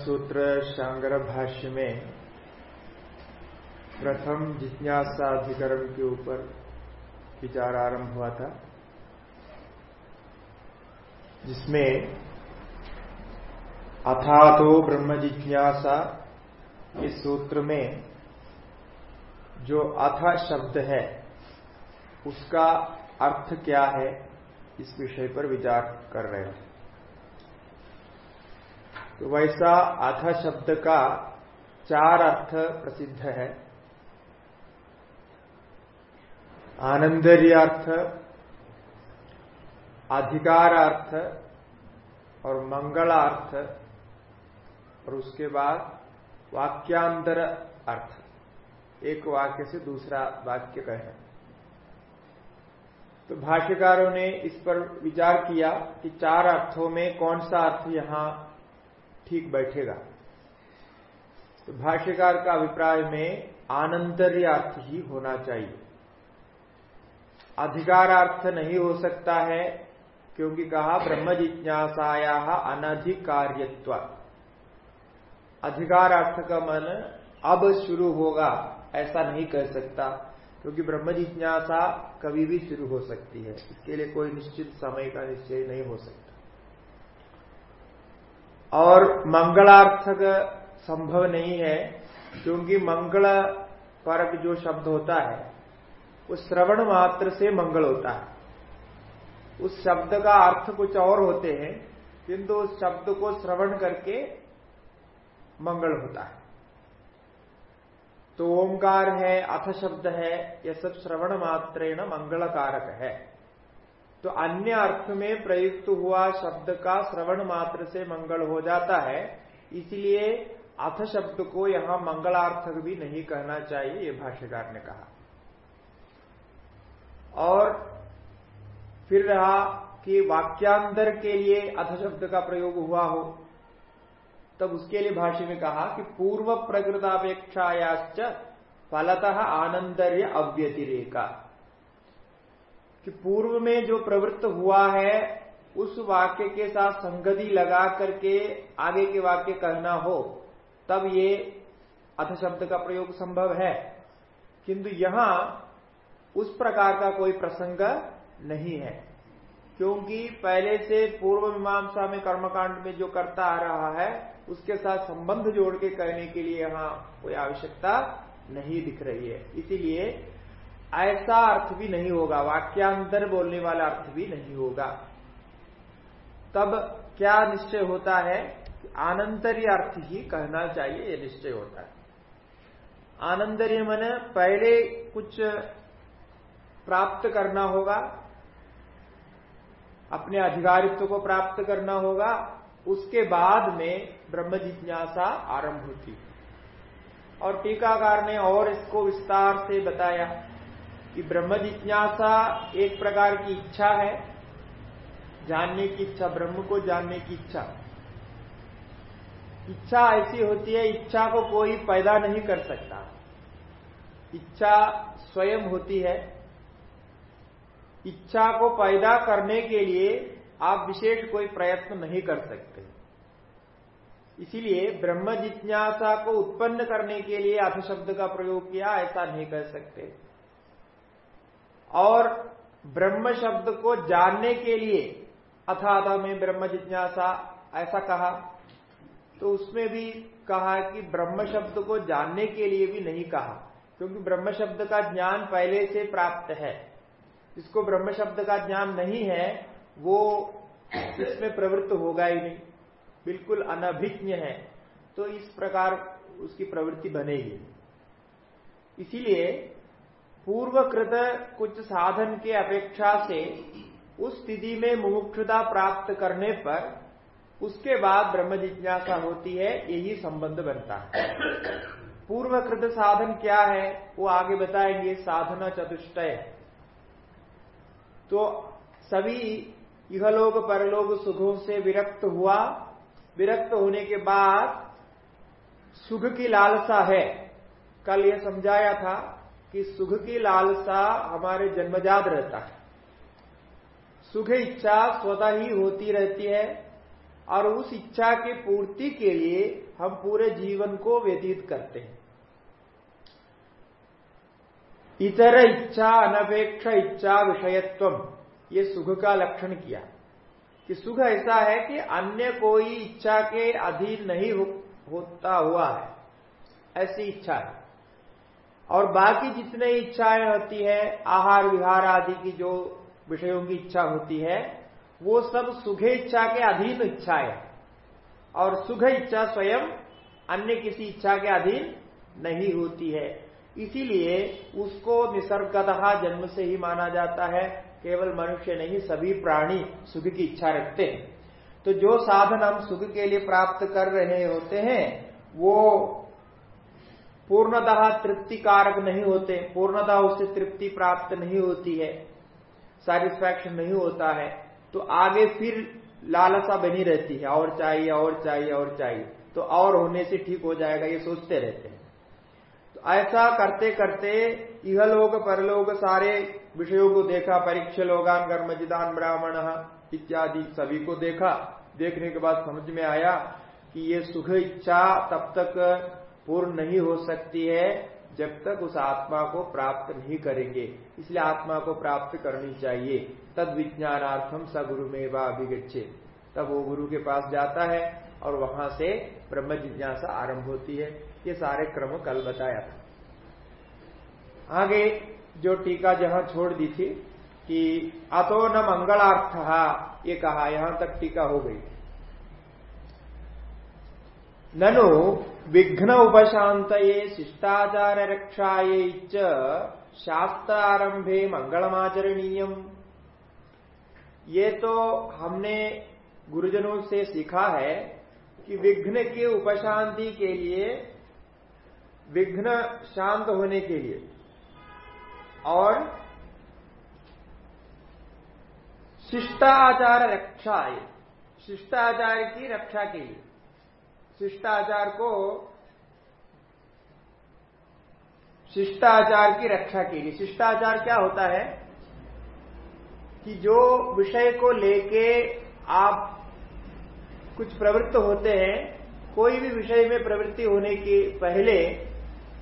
ब्रह्मसूत्र शांगर भाष्य में प्रथम जिज्ञासा अधिकरण के ऊपर विचार आरंभ हुआ था, जिसमें अथातो ब्रह्म जिज्ञासा इस सूत्र में जो अथ शब्द है, उसका अर्थ क्या है, इस विषय पर विचार कर रहे हैं। तो वैसा अथ शब्द का चार अर्थ प्रसिद्ध है। आनंदर्यार्थ, अधिकारार्थ और मंगलार्थ और उसके बाद वाक्यांतर अर्थ। एक वाक्य से दूसरा वाक्य कहे। तो भाष्यकारों ने इस पर विचार किया कि चार अर्थों में कौन सा अर्थ यहाँ ठीक बैठेगा। तो भाष्यकार का अभिप्राय में आनंतर्य अर्थ ही होना चाहिए। अधिकारार्थ नहीं हो सकता है, क्योंकि कहा, ब्रह्म जिज्ञासाया अनधिकार्यत्व। अधिकारार्थ का मन अब शुरू होगा, ऐसा नहीं कह सकता, क्योंकि ब्रह्म जिज्ञासा कभी भी शुरू हो सकती है। इसके लिए कोई निश्चित समय का निश्चय नहीं हो सकता। और मंगलार्थक संभव नहीं है, क्योंकि मंगल परक जो शब्द होता है, उस श्रवण मात्र से मंगल होता है। उस शब्द का अर्थ कुछ और होते हैं, किंतु उस शब्द को श्रवण करके मंगल होता है। तो ओंकार है, अथ शब्द है, यह सब श्रवण मात्रेण मंगल कारक है। तो अन्य अर्थ में प्रयुक्त हुआ शब्द का श्रवण मात्र से मंगल हो जाता है, इसलिए अथ शब्द को यहाँ मंगलार्थक भी नहीं कहना चाहिए, ये भाष्यकार ने कहा। और फिर रहा कि वाक्यांतर के लिए अथ शब्द का प्रयोग हुआ हो, तब उसके लिए भाष्य में कहा कि पूर्व प्रकृतापेक्षायाच फलतः आनंदर्य अव्यतिरेका। कि पूर्व में जो प्रवृत्त हुआ है, उस वाक्य के साथ संगति लगा करके आगे के वाक्य कहना हो, तब ये अथ शब्द का प्रयोग संभव है। किंतु यहाँ उस प्रकार का कोई प्रसंग नहीं है, क्योंकि पहले से पूर्व मीमांसा में कर्मकांड में जो करता आ रहा है, उसके साथ संबंध जोड़ के कहने के लिए यहाँ कोई आवश्यकता नहीं दिख रही है। इसीलिए ऐसा अर्थ भी नहीं होगा, वाक्यांतर बोलने वाला अर्थ भी नहीं होगा। तब क्या निश्चय होता है आनंतर्य अर्थ ही कहना चाहिए यह निश्चय होता है। आनंदर्य मन पहले कुछ प्राप्त करना होगा, अपने अधिकारित्व को प्राप्त करना होगा, उसके बाद में ब्रह्म जिज्ञासा आरंभ होती और टीकाकार ने और इसको विस्तार से बताया। कि ब्रह्म जिज्ञासा एक प्रकार की इच्छा है, जानने की इच्छा, ब्रह्म को जानने की इच्छा। इच्छा ऐसी होती है, इच्छा को कोई पैदा नहीं कर सकता। इच्छा स्वयं होती है। इच्छा को पैदा करने के लिए आप विशेष कोई प्रयत्न नहीं कर सकते। इसीलिए ब्रह्म जिज्ञासा को उत्पन्न करने के लिए अथ शब्द का प्रयोग किया, ऐसा नहीं कर सकते। और ब्रह्म शब्द को जानने के लिए अथा में ब्रह्म जिज्ञासा, ऐसा कहा। तो उसमें भी कहा कि ब्रह्म शब्द को जानने के लिए भी नहीं कहा, क्योंकि ब्रह्म शब्द का ज्ञान पहले से प्राप्त है। जिसको ब्रह्म शब्द का ज्ञान नहीं है, वो इसमें प्रवृत्त होगा ही नहीं, बिल्कुल अनभिज्ञ है। तो इस प्रकार उसकी प्रवृत्ति बनेगी। इसीलिए पूर्वकृत कुछ साधन के अपेक्षा से उस स्थिति में मुमुक्षुता प्राप्त करने पर उसके बाद ब्रह्म जिज्ञासा होती है, यही संबंध बनता है। पूर्वकृत साधन क्या है, वो आगे बताएँगे, साधना चतुष्टय। तो सभी इहलोक परलोक सुखों से विरक्त हुआ। विरक्त होने के बाद सुख की लालसा है। कल यह समझाया था कि सुख की लालसा हमारे जन्मजात रहता है। सुख इच्छा स्वतः ही होती रहती है और उस इच्छा की पूर्ति के लिए हम पूरे जीवन को व्यतीत करते हैं। इतर इच्छा अनपेक्ष इच्छा विषयत्व ये सुख का लक्षण किया। कि सुख ऐसा है कि अन्य कोई इच्छा के अधीन नहीं हो, होता हुआ है। ऐसी इच्छा है। और बाकी जितने इच्छाएँ होती है, आहार विहार आदि की जो विषयों की इच्छा होती है, वो सब सुख इच्छा के अधीन इच्छाएँ और सुख इच्छा स्वयं अन्य किसी इच्छा के अधीन नहीं होती है। इसीलिए उसको निसर्गतः जन्म से ही माना जाता है, केवल मनुष्य नहीं, सभी प्राणी सुख की इच्छा रखते हैं। तो जो साधन हम सुख के लिए प्राप्त कर रहे होते हैं, वो पूर्णतः तृप्ति कारक नहीं होते, पूर्णतः उससे तृप्ति प्राप्त नहीं होती है सेटिस्फैक्शन नहीं होता है तो आगे फिर लालसा बनी रहती है, और चाहिए और चाहिए और चाहिए तो और होने से ठीक हो जाएगा, ये सोचते रहते हैं। तो ऐसा करते करते यह लोग परलोक सारे विषयों को देखा, परीक्षा लोगान कर्मजिदान ब्राह्मण इत्यादि सभी को देखा, देखने के बाद समझ में आया कि ये सुख इच्छा तब तक पूर्ण नहीं हो सकती है जब तक उस आत्मा को प्राप्त नहीं करेंगे। इसलिए आत्मा को प्राप्त करनी चाहिए। तद विज्ञानार्थम स गुरु में अभिगछे तब वो गुरु के पास जाता है और वहाँ से ब्रह्म जिज्ञासा आरंभ होती है। ये सारे क्रम कल बताया था। आगे जो टीका जहाँ छोड़ दी थी कि अतो न मंगलार्थ, ये कहा, यहाँ तक टीका हो गई। ननु विघ्न उपशांत शिष्टाचार रक्षाये च शास्त्रारंभे मंगलमाचरणीय ये तो हमने गुरुजनों से सीखा है कि विघ्न के उपशांति के लिए, विघ्न शांत होने के लिए और शिष्टाचार रक्षा शिष्टाचार की रक्षा के लिए। शिष्टाचार को शिष्टाचार की रक्षा के लिए। शिष्टाचार क्या होता है? कि जो विषय को लेके आप कुछ प्रवृत्त होते हैं, कोई भी विषय में प्रवृत्ति होने के पहले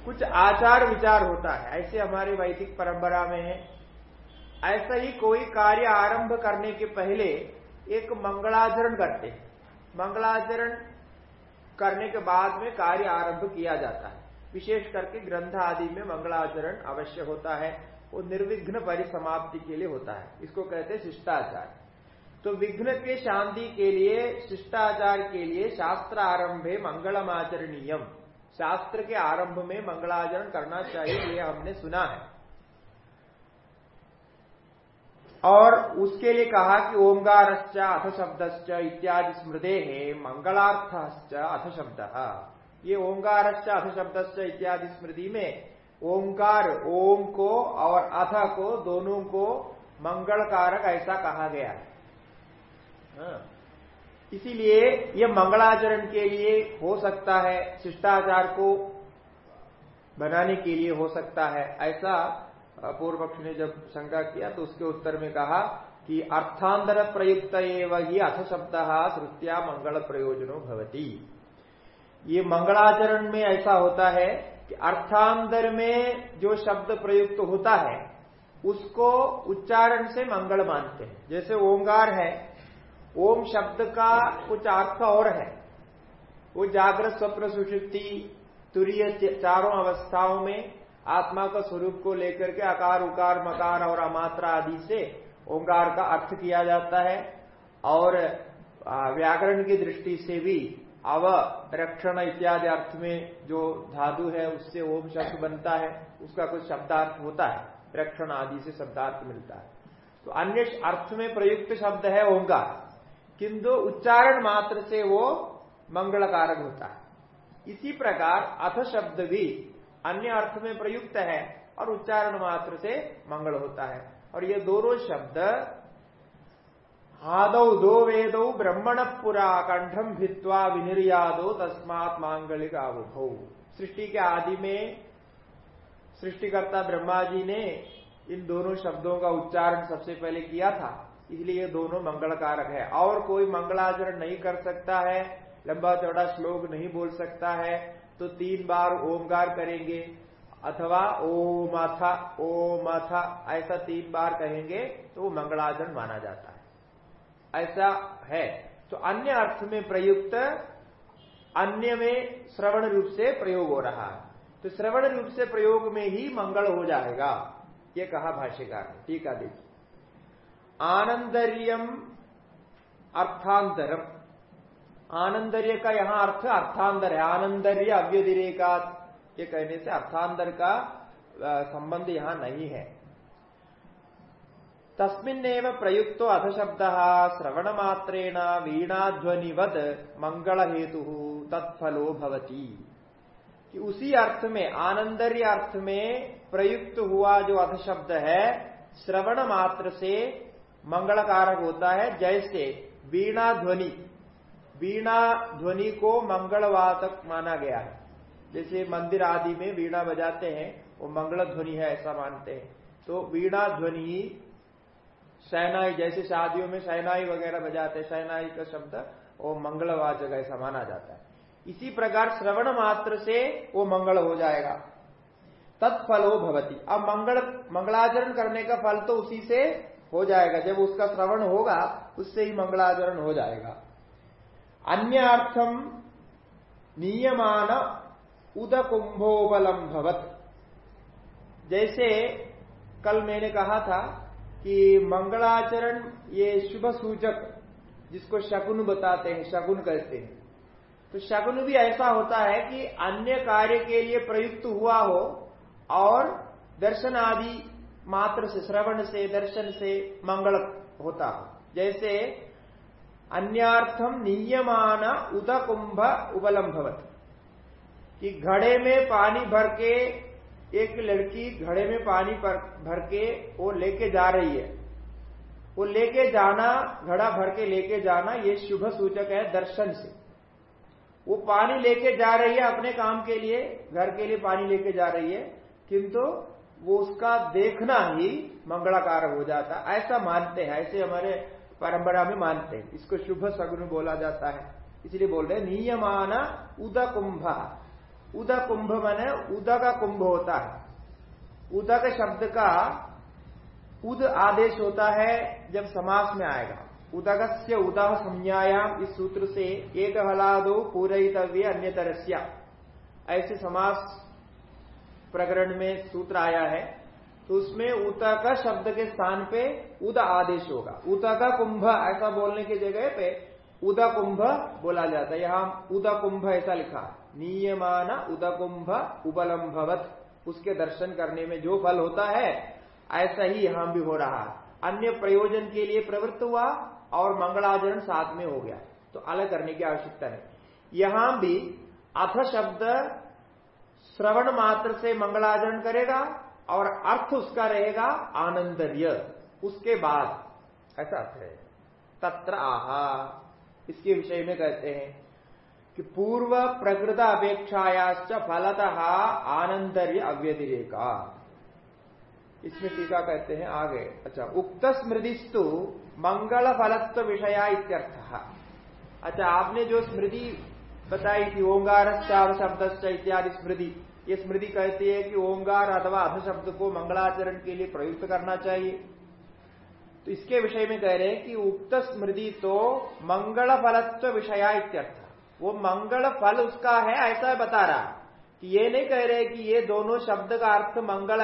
कुछ आचार विचार होता है। ऐसे हमारे वैदिक परंपरा में है। ऐसा ही कोई कार्य आरंभ करने के पहले एक मंगलाचरण करते हैं। मंगलाचरण करने के बाद में कार्य आरंभ किया जाता है। विशेष करके ग्रंथ आदि में मंगलाचरण अवश्य होता है वो निर्विघ्न परिसमाप्ति के लिए होता है। इसको कहते हैं शिष्टाचार। तो विघ्न के शांति के लिए, शिष्टाचार के लिए शास्त्र आरंभे मंगलमाचरणीयम। शास्त्र के आरंभ में मंगलाचरण करना चाहिए, ये हमने सुना है। और उसके लिए कहा कि ओंगारश्च अथ शब्द इत्यादि स्मृते है मंगलार्थ अथ शब्द ये ओंगारश्च अथ शब्द इत्यादि स्मृति में ओंकार ओम को और अथ को दोनों को मंगल कारक ऐसा कहा गया है हाँ। इसीलिए यह मंगलाचरण के लिए हो सकता है शिष्टाचार को बनाने के लिए हो सकता है ऐसा पूर्व पक्ष ने जब शंका किया तो उसके उत्तर में कहा कि अर्थांतर प्रयुक्त एवं अथ शब्द श्रुत्या मंगल प्रयोजनो भवती। ये मंगलाचरण में ऐसा होता है कि अर्थांतर में जो शब्द प्रयुक्त होता है, उसको उच्चारण से मंगल मानते हैं। जैसे ओंगार है, ओम शब्द का कुछ अर्थ और है। वो जागृत स्वप्न सुषुप्ति तुरीय चारों अवस्थाओं में आत्मा का स्वरूप को लेकर के आकार, उकार, मकार और अमात्रा आदि से ओंकार का अर्थ किया जाता है। और व्याकरण की दृष्टि से भी अव, रक्षण इत्यादि अर्थ में जो धातु है, उससे ओम शब्द बनता है, उसका कुछ शब्दार्थ होता है। रक्षण आदि से शब्दार्थ मिलता है। तो अन्य अर्थ में प्रयुक्त शब्द है ओंकार। किंतु उच्चारण मात्र से वो मंगलकारक होता है। इसी प्रकार अथ शब्द भी अन्य अर्थ में प्रयुक्त है और उच्चारण मात्र से मंगल होता है। और ये दोनों शब्द आदौ दो वेदौ ब्रह्मण पुरा कंठम भित्वा विनिर्यादो तस्मात मांगलिक आवुभौ सृष्टि के आदि में सृष्टिकर्ता ब्रह्मा जी ने इन दोनों शब्दों का उच्चारण सबसे पहले किया था, इसलिए ये दोनों मंगल कारक है। और कोई मंगलाचरण नहीं कर सकता है लंबा चौड़ा श्लोक नहीं बोल सकता है तो तीन बार ओमकार करेंगे, अथवा ओम अथा ओम अथा ऐसा तीन बार कहेंगे तो वो मंगलाचरण माना जाता है। ऐसा है। तो अन्य अर्थ में प्रयुक्त, अन्य में श्रवण रूप से प्रयोग हो रहा है। तो श्रवण रूप से प्रयोग में ही मंगल हो जाएगा, ये कहा भाष्यकार ने। टीका देखिए आनंदर्यम अर्थांतरम। आनंदर्य का यहाँ अर्थ अर्थांतर है। आनंदर्य, अव्यतिरेका, ये कहने से अर्थांतर का संबंध यहाँ नहीं है। तस्मिन्नेव प्रयुक्तो अधशब्द श्रवण मात्रेण वीणाध्वनिवद मंगल हेतु तत्फलो भवती। कि उसी अर्थ में, आनंदर्य अर्थ में प्रयुक्त हुआ जो अधशब्द है श्रवण मात्र से मंगल कारक होता है, जैसे वीणा ध्वनि वीणा ध्वनि को मंगलवातक माना गया है। जैसे मंदिर आदि में वीणा बजाते हैं, वो मंगल ध्वनि है ऐसा मानते हैं। तो वीणा ध्वनि शहनाई जैसे शादियों में शहनाई वगैरह बजाते हैं शहनाई का शब्द, वो मंगलवाचक ऐसा माना जाता है। इसी प्रकार श्रवण मात्र से वो मंगल हो जाएगा। तत्फलो भवती। अब मंगल, मंगलाचरण करने का फल तो उसी से हो जाएगा। जब उसका श्रवण होगा, उससे ही मंगलाचरण हो जाएगा। अन्य अर्थम नियमान उदकुंभोबलम भवत। जैसे कल मैंने कहा था कि मंगलाचरण ये शुभ सूचक जिसको शकुन बताते हैं, शकुन कहते हैं। तो शकुन भी ऐसा होता है कि अन्य कार्य के लिए प्रयुक्त हुआ हो और दर्शन आदि मात्र से, श्रवण से, दर्शन से मंगल होता हो। जैसे अन्यार्थम नियमान उदकुंभ उपलम्भवत कि घड़े में पानी भर के एक लड़की घड़े में पानी भर के वो लेके जा रही है। वो लेके जाना, घड़ा भर के लेके जाना, ये शुभ सूचक है दर्शन से। वो पानी लेके जा रही है अपने काम के लिए, घर के लिए पानी लेके जा रही है, किंतु वो उसका देखना ही मंगलाकार हो जाता। ऐसा मानते हैं, ऐसे हमारे परंपरा में मानते हैं। इसको शुभ सगुन बोला जाता है। इसलिए बोल रहे नियमान उद कुंभ उद कुंभ मैंने उद का कुंभ होता है। उदक शब्द का उद आदेश होता है जब समास में आएगा। उदक से उदह संज्ञायाम, इस सूत्र से एक हलादो पूरितव्य अन्य तरस्या ऐसे समास प्रकरण में सूत्र आया है। तो उसमें उत का शब्द के स्थान पे उद आदेश होगा। उत का कुंभ ऐसा बोलने की जगह पे उदा कुंभ बोला जाता है। यहाँ उदा कुंभ ऐसा लिखा। नियमान उदा कुंभ उपलम्भवत उसके दर्शन करने में जो फल होता है, ऐसा ही यहाँ भी हो रहा है। अन्य प्रयोजन के लिए प्रवृत्त हुआ और मंगलाचरण साथ में हो गया। तो अलग करने की आवश्यकता नहीं। यहाँ भी अथ शब्द श्रवण मात्र से मंगलाचरण करेगा और अर्थ उसका रहेगा आनंदर्य। उसके बाद, ऐसा अर्थ है, तत्र आहा। इसके विषय में कहते हैं कि पूर्व प्रकृत अपेक्षायाश्च फलतः आनंदर्य अव्यतिरेका। इसमें टीका कहते हैं आगे। अच्छा उक्त स्मृतिस्तु मंगल फलत्व विषया इत्यर्थ। अच्छा आपने जो स्मृति बताई थी ओंगार शब्द इत्यादि स्मृति ये स्मृति कहती है कि ओंकार अथवा अध शब्द को मंगलाचरण के लिए प्रयुक्त करना चाहिए। तो इसके विषय में कह रहे हैं कि उक्त स्मृति तो मंगल फलत्व विषया इत्यर्थ। वो मंगल फल उसका है, ऐसा बता रहा। कि ये नहीं कह रहे कि ये दोनों शब्द का अर्थ मंगल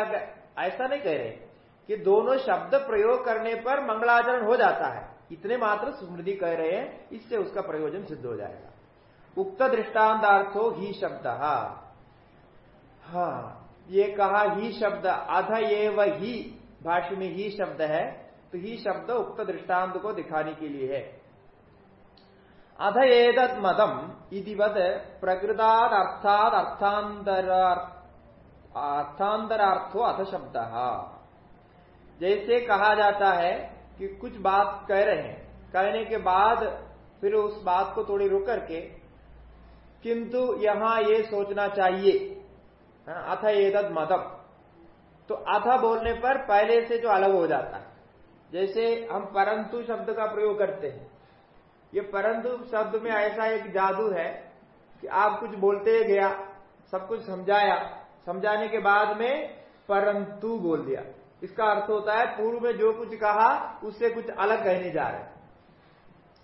ऐसा नहीं कह रहे। कि दोनों शब्द प्रयोग करने पर मंगलाचरण हो जाता है। इतने मात्र स्मृति कह रहे हैं, इससे उसका प्रयोजन सिद्ध हो जाएगा। उक्त दृष्टान्तार्थो ही शब्द। हाँ ये कहा ही शब्द, अध एव ही, भाष्य में ही शब्द है तो ही शब्द उक्त दृष्टांत को दिखाने के लिए है। अध एदत मदम इतिवत प्रकृताद अर्थात अर्थांतर अर्थांतरार्थो अथ शब्द। जैसे कहा जाता है कि कुछ बात कह रहे हैं, कहने के बाद फिर उस बात को थोड़ी रुक करके, किंतु यहाँ ये सोचना चाहिए अथ एदत मदम तो अथ बोलने पर पहले से जो अलग हो जाता है। जैसे हम परंतु शब्द का प्रयोग करते हैं। ये परंतु शब्द में ऐसा एक जादू है कि आप कुछ बोलते गया, सब कुछ समझाया, समझाने के बाद में परंतु बोल दिया। इसका अर्थ होता है, पूर्व में जो कुछ कहा, उससे कुछ अलग कहने जा रहे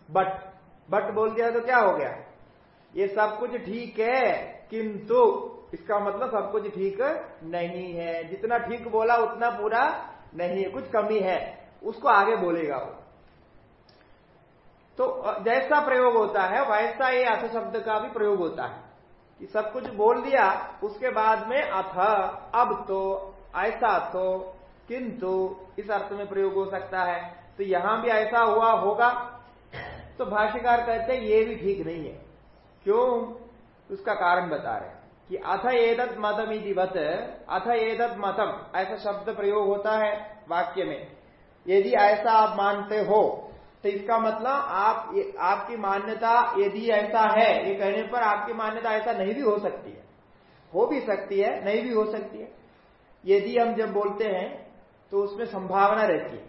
बट बट बोल दिया तो क्या हो गया? ये सब कुछ ठीक है, किंतु इसका मतलब सब कुछ ठीक नहीं है। जितना ठीक बोला, उतना पूरा नहीं है। कुछ कमी है। उसको आगे बोलेगा वो। तो जैसा प्रयोग होता है, वैसा ये अथ शब्द का भी प्रयोग होता है। कि सब कुछ बोल दिया, उसके बाद में अथ, अब तो ऐसा तो किंतु, इस अर्थ में प्रयोग हो सकता है। तो यहाँ भी ऐसा हुआ होगा। तो भाष्यकार कहते हैं, ये भी ठीक नहीं है। क्यों? उसका कारण बता रहे कि अथ एदत मतम वत, अथ एदत मतम, ऐसा शब्द प्रयोग होता है वाक्य में। यदि ऐसा आप मानते हो तो इसका मतलब आप आपकी मान्यता यदि ऐसा है, ये कहने पर आपकी मान्यता ऐसा नहीं भी हो सकती है। हो भी सकती है, नहीं भी हो सकती है। यदि हम जब बोलते हैं तो उसमें संभावना रहती है।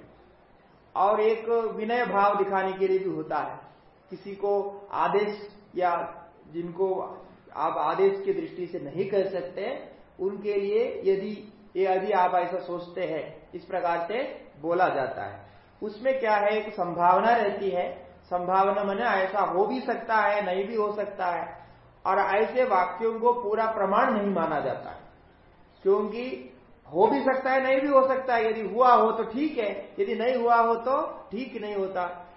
और एक विनय भाव दिखाने के लिए भी होता है। किसी को आदेश या जिनको आप आदेश की दृष्टि से नहीं कर सकते, उनके लिए यदि यदि आप ऐसा सोचते हैं, इस प्रकार से बोला जाता है। उसमें क्या है, एक संभावना रहती है। संभावना मैंने ऐसा हो भी सकता है, नहीं भी हो सकता है। और ऐसे वाक्यों को पूरा प्रमाण नहीं माना जाता है। क्योंकि हो भी सकता है, नहीं भी हो सकता है। यदि हुआ हो तो ठीक है, यदि नहीं हुआ हो तो ठीक नहीं होता।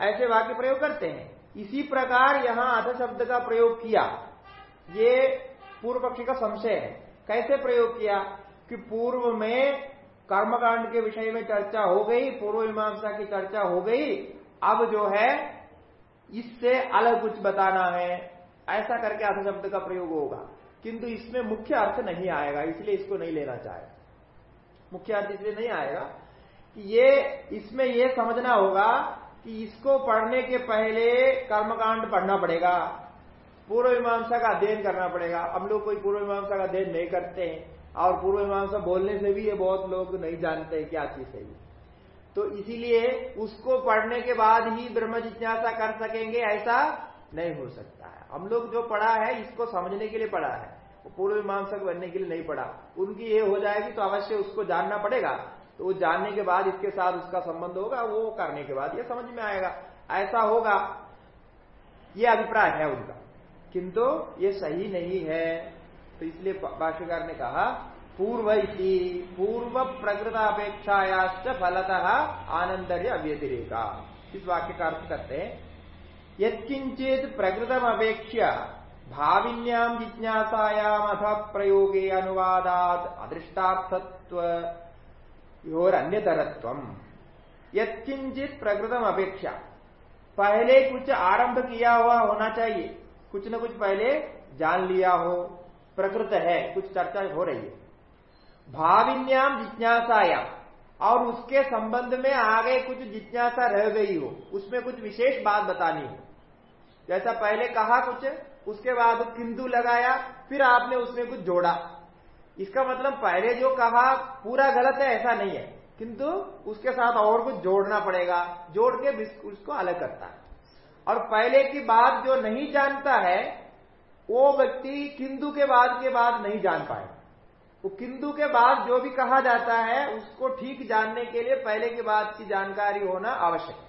ऐसे वाक्य प्रयोग करते हैं। इसी प्रकार यहाँ अध शब्द का प्रयोग किया। ये पूर्व पक्षी का संशय है। कैसे प्रयोग किया? कि पूर्व में कर्मकांड के विषय में चर्चा हो गई, पूर्व मीमांसा की चर्चा हो गई, अब जो है, इससे अलग कुछ बताना है। ऐसा करके अर्थ शब्द का प्रयोग होगा। किंतु इसमें मुख्य अर्थ नहीं आएगा, इसलिए इसको नहीं लेना चाहे। मुख्य अर्थ इसलिए नहीं आएगा कि ये, इसमें ये समझना होगा कि इसको पढ़ने के पहले कर्मकांड पढ़ना पड़ेगा। पूर्व मीमांसा का अध्ययन करना पड़ेगा। हम लोग कोई पूर्व मीमांसा का अध्ययन नहीं करते हैं और पूर्व मीमांसा बोलने से भी ये बहुत लोग नहीं जानते क्या चीज़ है तो इसीलिए उसको पढ़ने के बाद ही ब्रह्म जिज्ञासा कर सकेंगे, ऐसा नहीं हो सकता है। हम लोग जो पढ़ा है, इसको समझने के लिए पढ़ा है। पूर्व मीमांसक बनने के लिए नहीं पढ़ा। उनकी ये हो जाएगी तो अवश्य उसको जानना पड़ेगा। तो वो जानने के बाद इसके साथ उसका संबंध होगा, वो करने के बाद ये समझ में आएगा। ऐसा होगा, ये अभिप्राय है उनका। किंतु ये सही नहीं है। तो इसलिए भाष्यकार ने कहा, पूर्व इति, पूर्व प्रकृतापेक्षायाश्च फलतः आनंदर्य अव्यतिरेका। इस वाक्य का अर्थ करते हैं, यत्किंचित प्रकृतम अपेक्ष्य भाविन्याम जिज्ञासायाम अथ प्रयोगे अनुवादात अदृष्टार्थत्व और अन्यतरत्व यत्किंचित प्रकृतम अपेक्षा पहले कुछ आरंभ किया हुआ होना चाहिए। कुछ न कुछ पहले जान लिया हो। प्रकृत है, कुछ चर्चा हो रही है। भाविन्याम जिज्ञासायाम। और उसके संबंध में आगे कुछ जिज्ञासा रह गई हो। उसमें कुछ विशेष बात बतानी हो। जैसा पहले कहा कुछ, उसके बाद किंतु लगाया, फिर आपने उसमें कुछ जोड़ा। इसका मतलब पहले जो कहा, पूरा गलत है, ऐसा नहीं है। किंतु उसके साथ और कुछ जोड़ना पड़ेगा। जोड़ के उसको अलग करता है। और पहले की बात जो नहीं जानता है, वो व्यक्ति किंतु के बाद के बाद नहीं जान पाए। वो किंतु के बाद जो भी कहा जाता है, उसको ठीक जानने के लिए पहले के बाद की जानकारी होना आवश्यक है।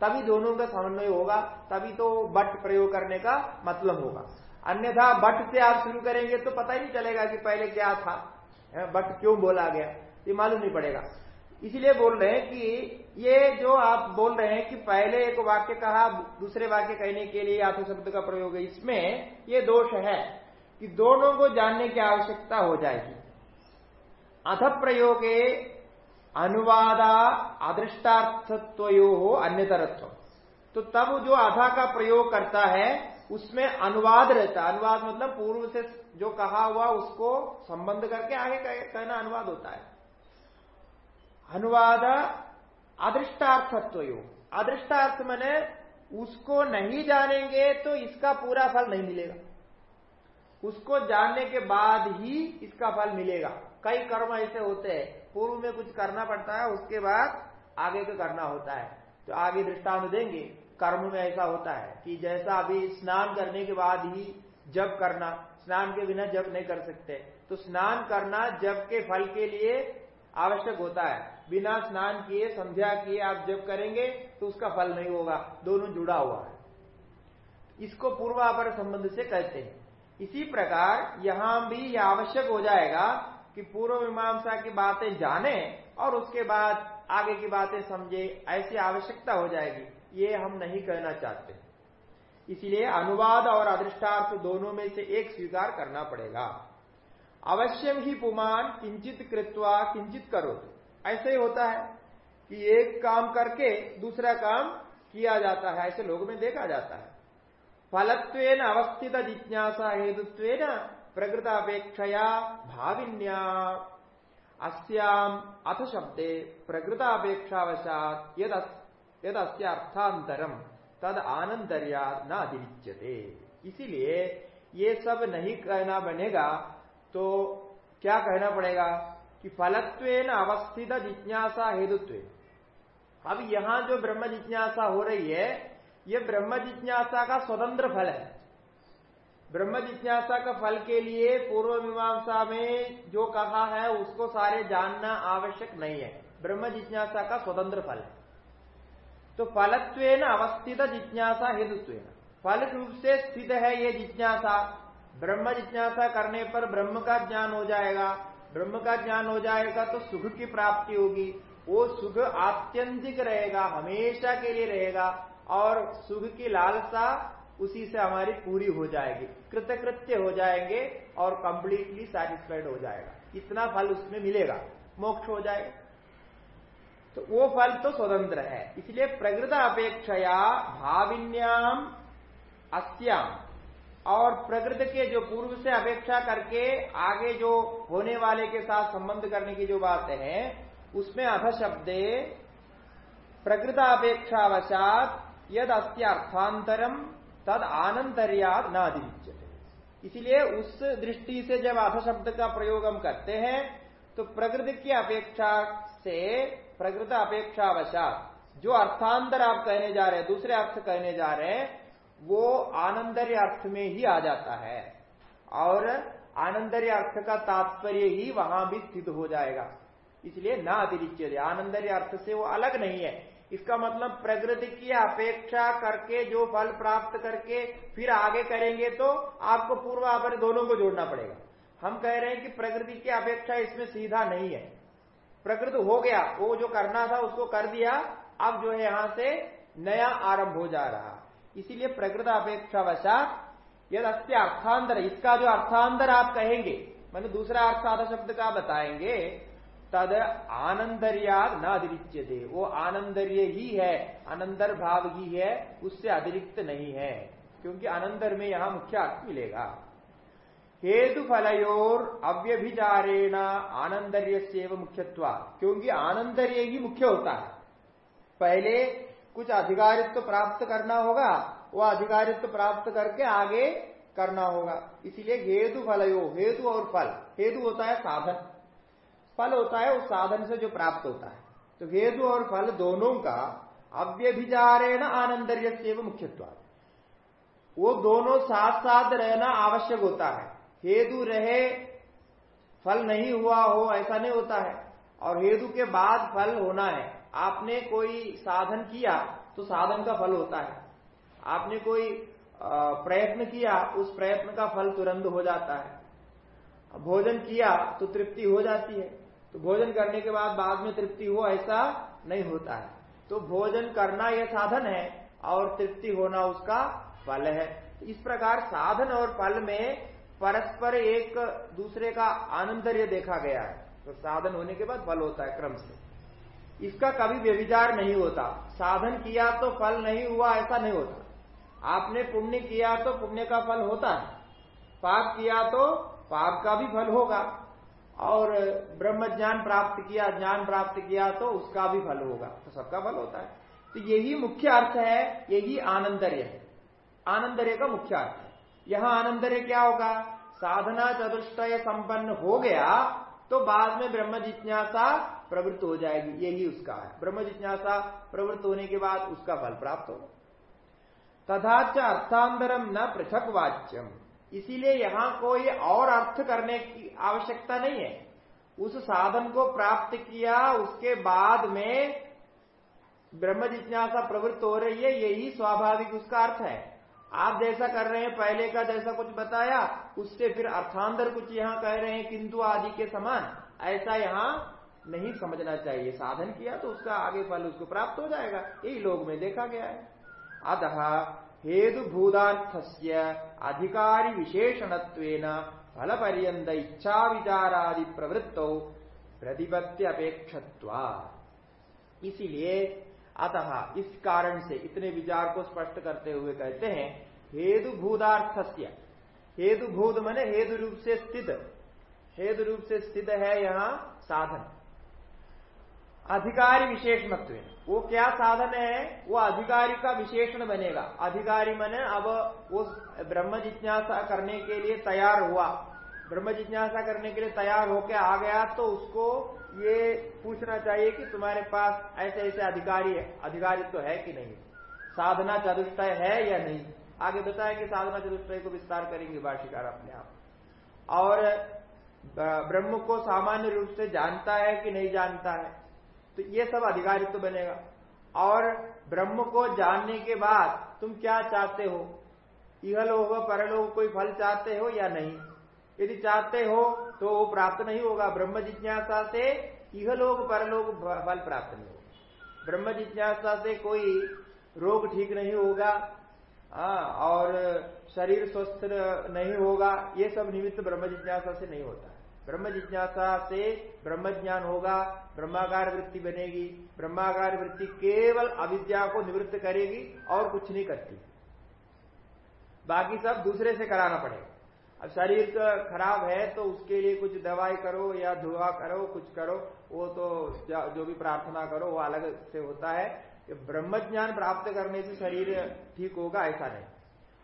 तभी दोनों का समन्वय होगा, तभी तो बट प्रयोग करने का मतलब होगा। अन्यथा बट से आप शुरू करेंगे तो पता ही नहीं चलेगा कि पहले क्या था। बट क्यों बोला गया? ये मालूम नहीं पड़ेगा। इसलिए बोल रहे हैं कि ये जो आप बोल रहे हैं कि पहले एक वाक्य कहा, दूसरे वाक्य कहने के लिए आत्म शब्द का प्रयोग है, इसमें ये दोष है कि दोनों को जानने की आवश्यकता हो जाएगी। अथ प्रयोगे अनुवादा अदृष्टार्थत्वयो हो अन्यतरत्व। तो तब जो अधा का प्रयोग करता है, उसमें अनुवाद रहता है। अनुवाद मतलब पूर्व से जो कहा हुआ, उसको संबंध करके आगे कहना अनुवाद होता है। अनुवाद अदृष्टार्थत्व अदृष्टार्थ मैंने उसको नहीं जानेंगे तो इसका पूरा फल नहीं मिलेगा। उसको जानने के बाद ही इसका फल मिलेगा। कई कर्म ऐसे होते हैं, पूर्व में कुछ करना पड़ता है, उसके बाद आगे का करना होता है। तो आगे दृष्टांत देंगे। कर्म में ऐसा होता है कि जैसा अभी स्नान करने के बाद ही जब करना, स्नान के बिना जब नहीं कर सकते। तो स्नान करना जब के फल के लिए आवश्यक होता है। बिना स्नान किए, संध्या किए आप जब करेंगे तो उसका फल नहीं होगा। दोनों जुड़ा हुआ है। इसको पूर्वापर संबंध से कहते हैं। इसी प्रकार यहाँ भी यह आवश्यक हो जाएगा कि पूर्व मीमांसा की बातें जाने और उसके बाद आगे की बातें समझे। ऐसी आवश्यकता हो जाएगी। ये हम नहीं कहना चाहते। इसलिए अनुवाद और अदृष्टार्थ दोनों में से एक स्वीकार करना पड़ेगा। अवश्यम ही पुमान किंचित कृत्वा किंचित करो ऐसे ही होता है कि एक काम करके दूसरा काम किया जाता है, ऐसे लोगों में देखा जाता है। फलत्व अवस्थित जिज्ञासा हेतुत्व प्रकृतापेक्षया भाविन्या। अस्याम अथ शब्दे प्रकृतापेक्षावशात यद अर्थांतरम तद आनंदर्या न अधिरिच्यते इसीलिए ये सब नहीं कहना बनेगा तो क्या कहना पड़ेगा? कि फलत्व अवस्थित जिज्ञासा हेतुत्व। अब यहाँ जो ब्रह्म जिज्ञासा हो रही है यह ब्रह्म जिज्ञासा का स्वतंत्र फल है। ब्रह्म जिज्ञासा का फल के लिए पूर्व मीमांसा में जो कहा है, उसको सारे जानना आवश्यक नहीं है। ब्रह्म जिज्ञासा का स्वतंत्र फल है। तो फलत्व अवस्थित जिज्ञासा हेतुत्व। फल रूप से स्थित है ये जिज्ञासा। ब्रह्म जिज्ञासा करने पर ब्रह्म का ज्ञान हो जाएगा। ब्रह्म का ज्ञान हो जाएगा तो सुख की प्राप्ति होगी। वो सुख आत्यंतिक रहेगा, हमेशा के लिए रहेगा और सुख की लालसा उसी से हमारी पूरी हो जाएगी। कृतकृत्य हो जाएँगे और कंप्लीटली सेटिस्फाइड हो जाएगा। इतना फल उसमें मिलेगा, मोक्ष हो जाएगा। तो वो फल तो स्वतंत्र है। इसलिए प्रकृत अपेक्षया भाविन्याम अस्याम। और प्रकृति के जो पूर्व से अपेक्षा करके आगे जो होने वाले के साथ संबंध करने की जो बात है, उसमें अध शब्दे प्रकृतापेक्षावशात यद अर्थांतरम तद आनंतर्याद न अधिविच्यते इसलिए उस दृष्टि से जब अध शब्द का प्रयोग हम करते हैं तो प्रकृति की अपेक्षा से प्रकृत अपेक्षावशात जो अर्थांतर आप कहने जा रहे हैं, दूसरे अर्थ कहने जा रहे हैं वो आनंदर्य अर्थ में ही आ जाता है। और आनंदर्य अर्थ का तात्पर्य ही वहाँ भी स्थित हो जाएगा। इसलिए ना अतिरिच्य आनंदर्य अर्थ से वो अलग नहीं है। इसका मतलब प्रकृति की अपेक्षा करके, जो फल प्राप्त करके फिर आगे करेंगे तो आपको पूर्वापर दोनों को जोड़ना पड़ेगा। हम कह रहे हैं कि प्रकृति की अपेक्षा इसमें सीधा नहीं है। प्रकृति हो गया, वो जो करना था उसको कर दिया, अब जो है यहाँ से नया आरंभ हो जा रहा। इसीलिए प्रकृत अपेक्षा वशात यदि अस्थ्य अर्थांतर, इसका जो अर्थांतर आप कहेंगे, मैंने दूसरा अर्थ आधा शब्द का बताएँगे, तद आनंदर्याद न अतिरिच्य वो आनंदर्य ही है, आनंदर भाव ही है, उससे अतिरिक्त नहीं है, क्योंकि आनंदर में यहाँ मुख्य अर्थ मिलेगा। हेतु फलयोर अव्यभिचारेण आनंदर्य से मुख्यत्व क्योंकि आनंदर्य ही मुख्य होता है। पहले कुछ अधिकारित्व प्राप्त करना होगा, वो अधिकारित्व प्राप्त करके आगे करना होगा। इसीलिए हेतु फलयो, हेतु और फल। हेतु होता है साधन। फल होता है उस साधन से जो प्राप्त होता है। तो हेतु और फल दोनों का अव्यभिचारेण आनंदर्य से मुख्यत्व वो दोनों साथ साथ रहना आवश्यक होता है। हेतु रहे, फल नहीं हुआ हो, ऐसा नहीं होता है। और हेतु के बाद फल होना है। आपने कोई साधन किया तो साधन का फल होता है। आपने कोई प्रयत्न किया, उस प्रयत्न का फल तुरंत हो जाता है। भोजन किया तो तृप्ति हो जाती है। तो भोजन करने के बाद बाद में तृप्ति हो, ऐसा नहीं होता है। तो भोजन करना यह साधन है और तृप्ति होना उसका फल है। इस प्रकार साधन और फल में परस्पर एक दूसरे का आनंदर्य देखा गया है। तो साधन होने के बाद फल होता है क्रम से। इसका कभी व्यविचार नहीं होता। साधन किया तो फल नहीं हुआ, ऐसा नहीं होता। आपने पुण्य किया तो पुण्य का फल होता है। पाप किया तो पाप का भी फल होगा। और ब्रह्म ज्ञान प्राप्त किया, ज्ञान प्राप्त किया तो उसका भी फल होगा। तो सबका फल होता है। तो यही मुख्य अर्थ है, यही आनंदर्य है। आनंदर्य का मुख्य अर्थ है। यहाँ आनंदर्य क्या होगा? साधना चतुष्टय संपन्न हो गया तो बाद में ब्रह्म जिज्ञासा प्रवृत्त हो जाएगी यही उसका है। ब्रह्म जिज्ञासा प्रवृत्त होने के बाद उसका फल प्राप्त होगा तथाच अर्थांतरम न पृथक वाच्यम। इसीलिए यहाँ कोई और अर्थ करने की आवश्यकता नहीं है। उस साधन को प्राप्त किया, उसके बाद में ब्रह्म जिज्ञासा प्रवृत्त हो रही है, यही स्वाभाविक उसका अर्थ है। आप जैसा कर रहे हैं, पहले का जैसा कुछ बताया, उससे फिर अर्थांतर कुछ यहाँ कह रहे हैं, किंतु आदि के समान, ऐसा यहाँ नहीं समझना चाहिए। साधन किया तो उसका आगे फल उसको प्राप्त हो जाएगा। यही लोग में देखा गया है। अतः हेतु भूतार्थ अधिकारी विशेषण फल पर्यंत इच्छा विचारादि प्रवृत्त प्रतिपत्ति अपेक्षत्वा इसीलिए अतः इस कारण से इतने विचार को स्पष्ट करते हुए कहते हैं, हेतु भूतार्थ हेतु भूत मने हेतु रूप से स्थित। हेतु रूप से स्थित है यहाँ साधन। अधिकारी विशेषणत्व वो क्या साधन है? वो अधिकारी का विशेषण बनेगा। अधिकारी मने अब वो ब्रह्म जिज्ञासा करने के लिए तैयार हुआ। ब्रह्म जिज्ञासा करने के लिए तैयार होकर आ गया तो उसको ये पूछना चाहिए कि तुम्हारे पास ऐसे ऐसे अधिकारी है। अधिकारी तो है कि नहीं? साधना चतुष्टय है या नहीं? आगे बताया कि साधना चतुष्टय को विस्तार करेंगे भाषिकार अपने आप। और, ब्रह्म को सामान्य रूप से जानता है कि नहीं जानता है? तो ये सब अधिकारित्व तो बनेगा। और ब्रह्म को जानने के बाद तुम क्या चाहते हो? इहलोक परलोक कोई फल चाहते हो या नहीं? यदि चाहते हो तो वो प्राप्त नहीं होगा। ब्रह्म जिज्ञासा से इहलोक परलोक फल प्राप्त नहीं होगा। ब्रह्म जिज्ञासा से कोई रोग ठीक नहीं होगा आ, हाँ, और शरीर स्वस्थ नहीं होगा ये सब निमित्त ब्रह्म जिज्ञासा से नहीं होता। ब्रह्म जिज्ञासा से ब्रह्म ज्ञान होगा, ब्रह्माकार वृत्ति बनेगी। ब्रह्माकार वृत्ति केवल अविद्या को निवृत्त करेगी और कुछ नहीं करती। बाकी सब दूसरे से कराना पड़ेगा। अब शरीर खराब है तो उसके लिए कुछ दवाई करो या धुआ करो, कुछ करो, वो तो जो भी प्रार्थना करो, वो अलग से होता है। कि ब्रह्म ज्ञान प्राप्त करने से शरीर ठीक होगा, ऐसा नहीं।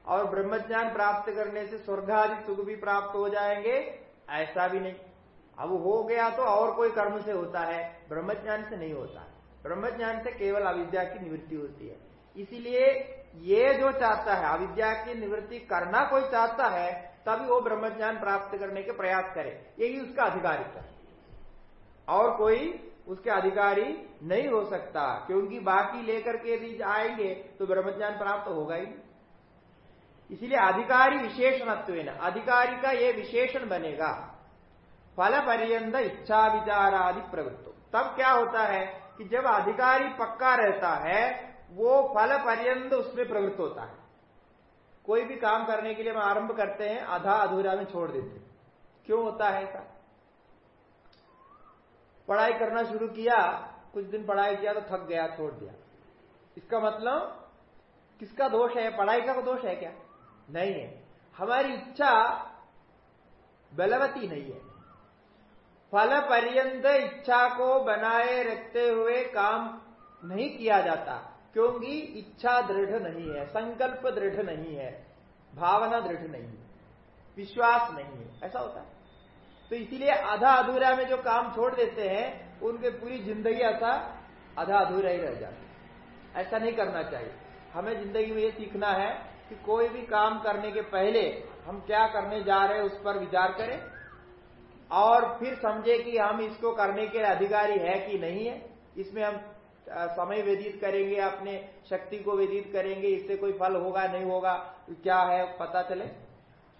और ब्रह्म ज्ञान प्राप्त करने से स्वर्ग आदि सुख भी प्राप्त हो जाएँगे ऐसा भी नहीं। अब हो गया तो और कोई कर्म से होता है, ब्रह्मज्ञान से नहीं होता। ब्रह्मज्ञान से केवल अविद्या की निवृत्ति होती है। इसीलिए ये जो चाहता है, अविद्या की निवृत्ति करना कोई चाहता है, तभी वो ब्रह्मज्ञान प्राप्त करने के प्रयास करे। यही उसका अधिकारिता है और कोई उसके अधिकारी नहीं हो सकता, क्योंकि बाकी लेकर के भी आएँगे तो ब्रह्मज्ञान प्राप्त होगा ही इसलिए अधिकारी विशेषणत्व अधिकारी का ये विशेषण बनेगा। फल पर्यंत इच्छा विचार आदि प्रवृत्तो। तब क्या होता है कि जब अधिकारी पक्का रहता है, वो फल पर्यंत उसमें प्रवृत्त होता है। कोई भी काम करने के लिए हम आरंभ करते हैं, आधा अधूरा में छोड़ देते हैं। क्यों होता है ऐसा? पढ़ाई करना शुरू किया, कुछ दिन पढ़ाई किया तो थक गया, छोड़ दिया। इसका मतलब किसका दोष है? पढ़ाई का दोष है क्या? नहीं है। हमारी इच्छा बलवती नहीं है। फल पर्यंत इच्छा को बनाए रखते हुए काम नहीं किया जाता, क्योंकि इच्छा दृढ़ नहीं है, संकल्प दृढ़ नहीं है, भावना दृढ़ नहीं है, विश्वास नहीं है। ऐसा होता है। तो इसीलिए आधा अधूरा में जो काम छोड़ देते हैं, उनके पूरी ज़िंदगी ऐसा आधा अधूरा ही रह जाता ऐसा नहीं करना चाहिए। हमें ज़िंदगी में ये सीखना है कि कोई भी काम करने के पहले हम क्या करने जा रहे हैं उस पर विचार करें और फिर समझे कि हम इसको करने के अधिकारी है कि नहीं है। इसमें हम समय व्यतीत करेंगे, अपने शक्ति को व्यतीत करेंगे, इससे कोई फल होगा, नहीं होगा, क्या है, पता चले।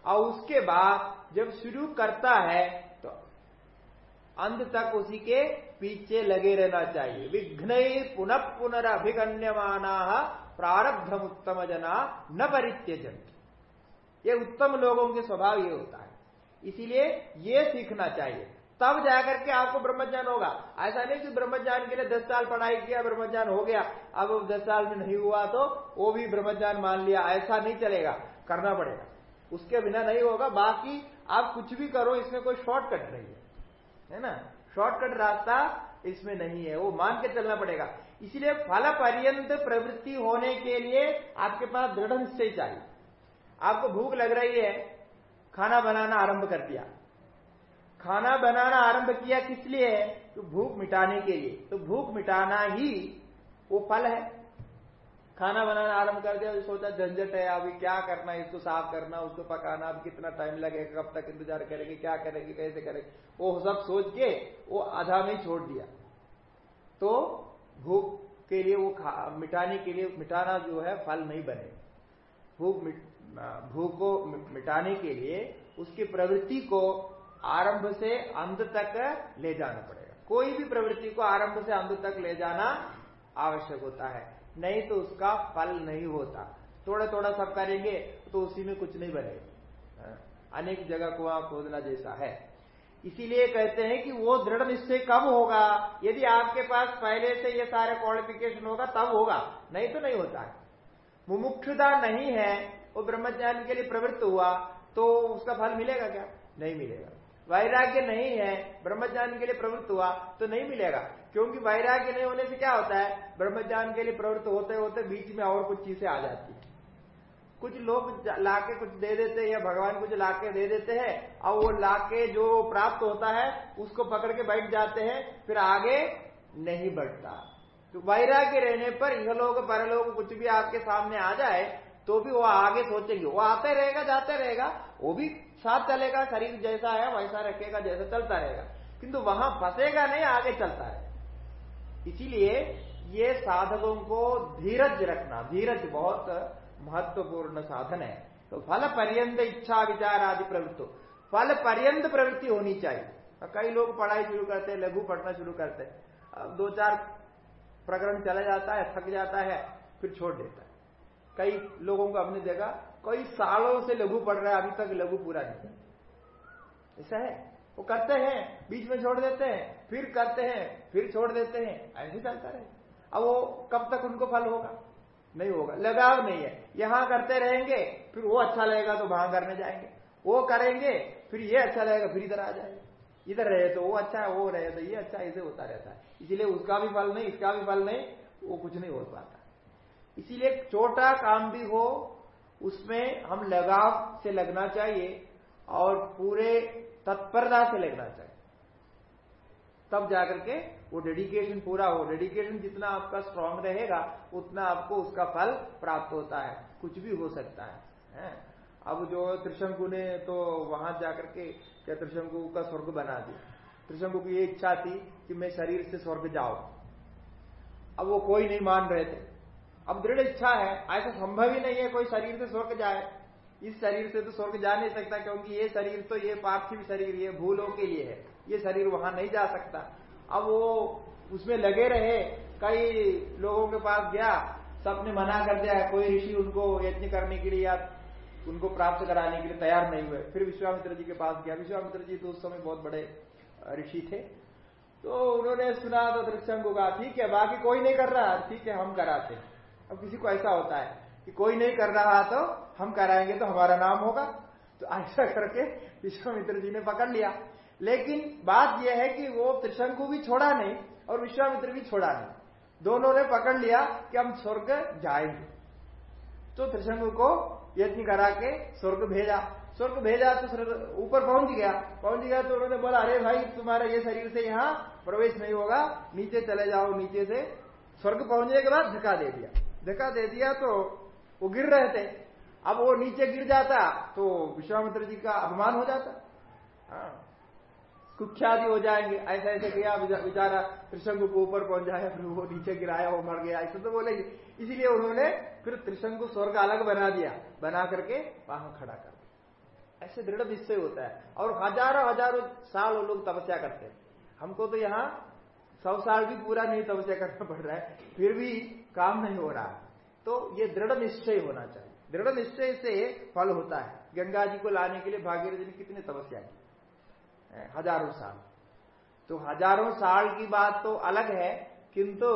और उसके बाद जब शुरू करता है तो अंत तक उसी के पीछे लगे रहना चाहिए। विघ्न पुनः पुनरभिगण्यमाना प्रारब्धम उत्तम जना न परित्यजन ये उत्तम लोगों के स्वभाव ये होता है। इसीलिए ये सीखना चाहिए। तब जाकर के आपको ब्रह्मज्ञान होगा। ऐसा नहीं कि ब्रह्मज्ञान के लिए दस साल पढ़ाई किया, ब्रह्मज्ञान हो गया। अब दस साल में नहीं हुआ तो वो भी ब्रह्मज्ञान मान लिया, ऐसा नहीं चलेगा। करना पड़ेगा। उसके बिना नहीं होगा। बाकी आप कुछ भी करो, इसमें कोई शॉर्टकट नहीं है। है ना? शॉर्टकट रास्ता इसमें नहीं है। वो मान के चलना पड़ेगा। इसलिए फल पर्यंत प्रवृत्ति होने के लिए आपके पास दृढ़ निश्चय चाहिए। आपको भूख लग रही है, खाना बनाना आरंभ कर दिया। खाना बनाना आरंभ किया किस लिए तो भूख मिटाने के लिए। तो भूख मिटाना ही वो फल है। खाना बनाना आरंभ कर दिया तो सोचा झंझट है, अभी क्या करना है? इसको साफ़ करना, उसको पकाना, अब कितना टाइम लगेगा, कब तक इंतज़ार करेंगे, क्या करेंगे, कैसे करेंगे? वो सब सोच के वो आधा में छोड़ दिया। तो भूख के लिए वो मिटाने के लिए मिटाना जो है फल नहीं बने। भूख भूख को मिटाने के लिए उसकी प्रवृत्ति को आरंभ से अंत तक ले जाना पड़ेगा। कोई भी प्रवृत्ति को आरंभ से अंत तक ले जाना आवश्यक होता है। नहीं तो उसका फल नहीं होता। थोड़ा थोड़ा सब करेंगे तो उसी में कुछ नहीं बनेगा। अनेक जगह कुआँ खोदना जैसा है। इसीलिए कहते हैं कि वो दृढ़ निश्चय कब होगा? यदि आपके पास पहले से ये सारे क्वालिफिकेशन होगा, तब होगा। नहीं तो नहीं होता है। मुमुक्षुदा नहीं है, वो ब्रह्मज्ञान के लिए प्रवृत्त हुआ तो उसका फल मिलेगा क्या? नहीं मिलेगा। वैराग्य नहीं है, ब्रह्मज्ञान के लिए प्रवृत्त हुआ तो नहीं मिलेगा। क्योंकि वैराग्य नहीं होने से क्या होता है? ब्रह्मज्ञान के लिए प्रवृत्त होते होते बीच में और कुछ चीज़ें आ जाती है। कुछ लोग लाके कुछ दे देते हैं या भगवान कुछ लाके दे देते हैं, और वो लाके जो प्राप्त होता है, उसको पकड़ के बैठ जाते हैं, फिर आगे नहीं बढ़ता। तो वैराग्य रहने पर यह लोग परलोग कुछ भी आपके सामने आ जाए तो भी वो आगे सोचेंगे। वो आते रहेगा, जाते रहेगा, वो भी साथ चलेगा, शरीर जैसा है, वैसा रखेगा, जैसा चलता रहेगा। किंतु वहाँ फंसेगा नहीं, आगे चलता है। इसीलिए ये साधकों को धीरज रखना, धीरज बहुत महत्वपूर्ण साधन है। तो फल पर्यंत इच्छा विचार आदि प्रवृत्ति फल पर्यंत प्रवृत्ति होनी चाहिए। कई लोग पढ़ाई शुरू करते हैं लघु पढ़ना शुरू करते। हैं अब दो चार प्रकरण चला जाता है, थक जाता है, फिर छोड़ देता है। कई लोगों को हमने देखा, कई सालों से लघु पढ़ रहा है, अभी तक लघु पूरा नहीं ऐसा है। वो करते हैं, बीच में छोड़ देते हैं, फिर करते हैं, फिर छोड़ देते हैं, ऐसे चलता रहे। अब वो कब तक उनको फल होगा? नहीं होगा। लगाव नहीं है। यहाँ करते रहेंगे, फिर वो अच्छा लगेगा तो वहाँ करने जाएँगे। वो करेंगे, फिर ये अच्छा लगेगा, फिर इधर आ जाएगा। इधर रहे तो वो अच्छा है, वो रहे तो ये अच्छा ऐसे होता रहता है। इसीलिए उसका भी फल नहीं, इसका भी फल नहीं, वो कुछ नहीं हो पाता। इसीलिए छोटा काम भी हो, उसमें हम लगाव से लगना चाहिए और पूरे तत्परता से लगना चाहिए। तब जाकर के वो डेडिकेशन पूरा हो। डेडिकेशन जितना आपका स्ट्रांग रहेगा उतना आपको उसका फल प्राप्त होता है। कुछ भी हो सकता है, है? अब जो त्रिशंकु ने तो वहाँ जाकर के क्या त्रिशंकु का स्वर्ग बना दिया। त्रिशंकु की ये इच्छा थी कि मैं शरीर से स्वर्ग जाऊँ। अब वो कोई नहीं मान रहे थे। अब दृढ़ इच्छा है ऐसा संभव ही नहीं है कोई शरीर से स्वर्ग जाए। इस शरीर से तो स्वर्ग जा नहीं सकता क्योंकि ये शरीर तो ये पार्थिव शरीर ये भूलों के लिए है। ये शरीर वहाँ नहीं जा सकता। अब वो उसमें लगे रहे, कई लोगों के पास गया, सबने मना कर दिया कोई ऋषि उनको यत्न करने के लिए या उनको प्राप्त कराने के लिए तैयार नहीं हुए। फिर विश्वामित्र जी के पास गया। विश्वामित्र जी तो उस समय बहुत बड़े ऋषि थे। तो उन्होंने सुना तो दृश्यंग को कहा, ठीक है, बाकी कोई नहीं कर रहा। ठीक है, हम कराते अब किसी को ऐसा होता है कि कोई नहीं कर रहा तो हम कराएँगे तो हमारा नाम होगा। तो ऐसा करके विश्वामित्र जी ने पकड़ लिया। लेकिन बात यह है कि वो त्रिशंकु भी छोड़ा नहीं और विश्वामित्र भी छोड़ा नहीं। दोनों ने पकड़ लिया कि हम स्वर्ग जाएँगे। तो त्रिशंकु को यत्न करा के स्वर्ग भेजा। स्वर्ग भेजा तो ऊपर पहुँच गया। पहुँच गया तो उन्होंने बोला, अरे भाई, तुम्हारा ये शरीर से यहाँ प्रवेश नहीं होगा। नीचे चले जाओ, नीचे से। स्वर्ग पहुँचने के बाद धक्का दे दिया। धक्का दे दिया तो वो गिर रहे थे। अब वो नीचे गिर जाता तो विश्वामित्र जी का अपमान हो जाता। हाँ। कुख्यादि हो जाएँगे। ऐसा ऐसे किया बेचारा त्रिशंकु को ऊपर पहुँच जाए, फिर वो नीचे गिराया, वो मर गया, ऐसा तो बोलेंगे इसीलिए उन्होंने फिर त्रिशंकु स्वर्ग अलग बना दिया, बना करके वहाँ खड़ा कर दिया। ऐसे दृढ़ निश्चय होता है। और हज़ारों हज़ारों साल वो लोग तपस्या करते हैं। हमको तो यहाँ सौ साल भी पूरा नहीं तपस्या करना पड़ रहा है, फिर भी काम नहीं हो रहा। तो ये दृढ़ निश्चय होना चाहिए। दृढ़ निश्चय से फल होता है। गंगा जी को लाने के लिए भागीरथ जी ने कितनी तपस्या की। हज़ारों साल। तो हज़ारों साल की बात तो अलग है, किंतु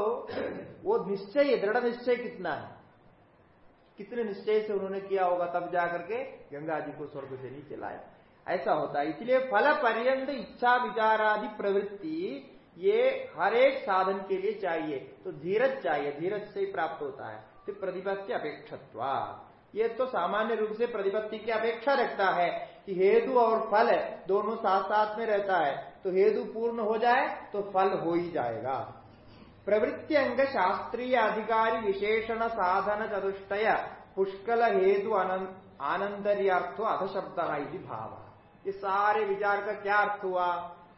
वो निश्चय, दृढ़ निश्चय कितना है? कितने निश्चय से उन्होंने किया होगा तब जाकर के गंगा जी को स्वर्ग से नीचे लाया ऐसा होता है। इसलिए फल पर्यंत इच्छा विचारादि प्रवृत्ति, ये हर एक साधन के लिए चाहिए। तो धीरज चाहिए, धीरज से ही प्राप्त होता है। तो प्रतिपत्ति अपेक्षत्वा। ये तो सामान्य रूप से प्रतिपत्ति की अपेक्षा रखता है कि हेतु और फल दोनों साथ साथ में रहता है। तो हेतु पूर्ण हो जाए तो फल हो ही जाएगा। प्रवृत्ति अंग शास्त्रीय अधिकारी विशेषण साधन चतुष्टय पुष्कल हेतु आनंदर्यार्थो अधशब्द भाव। ये सारे विचार का क्या अर्थ हुआ?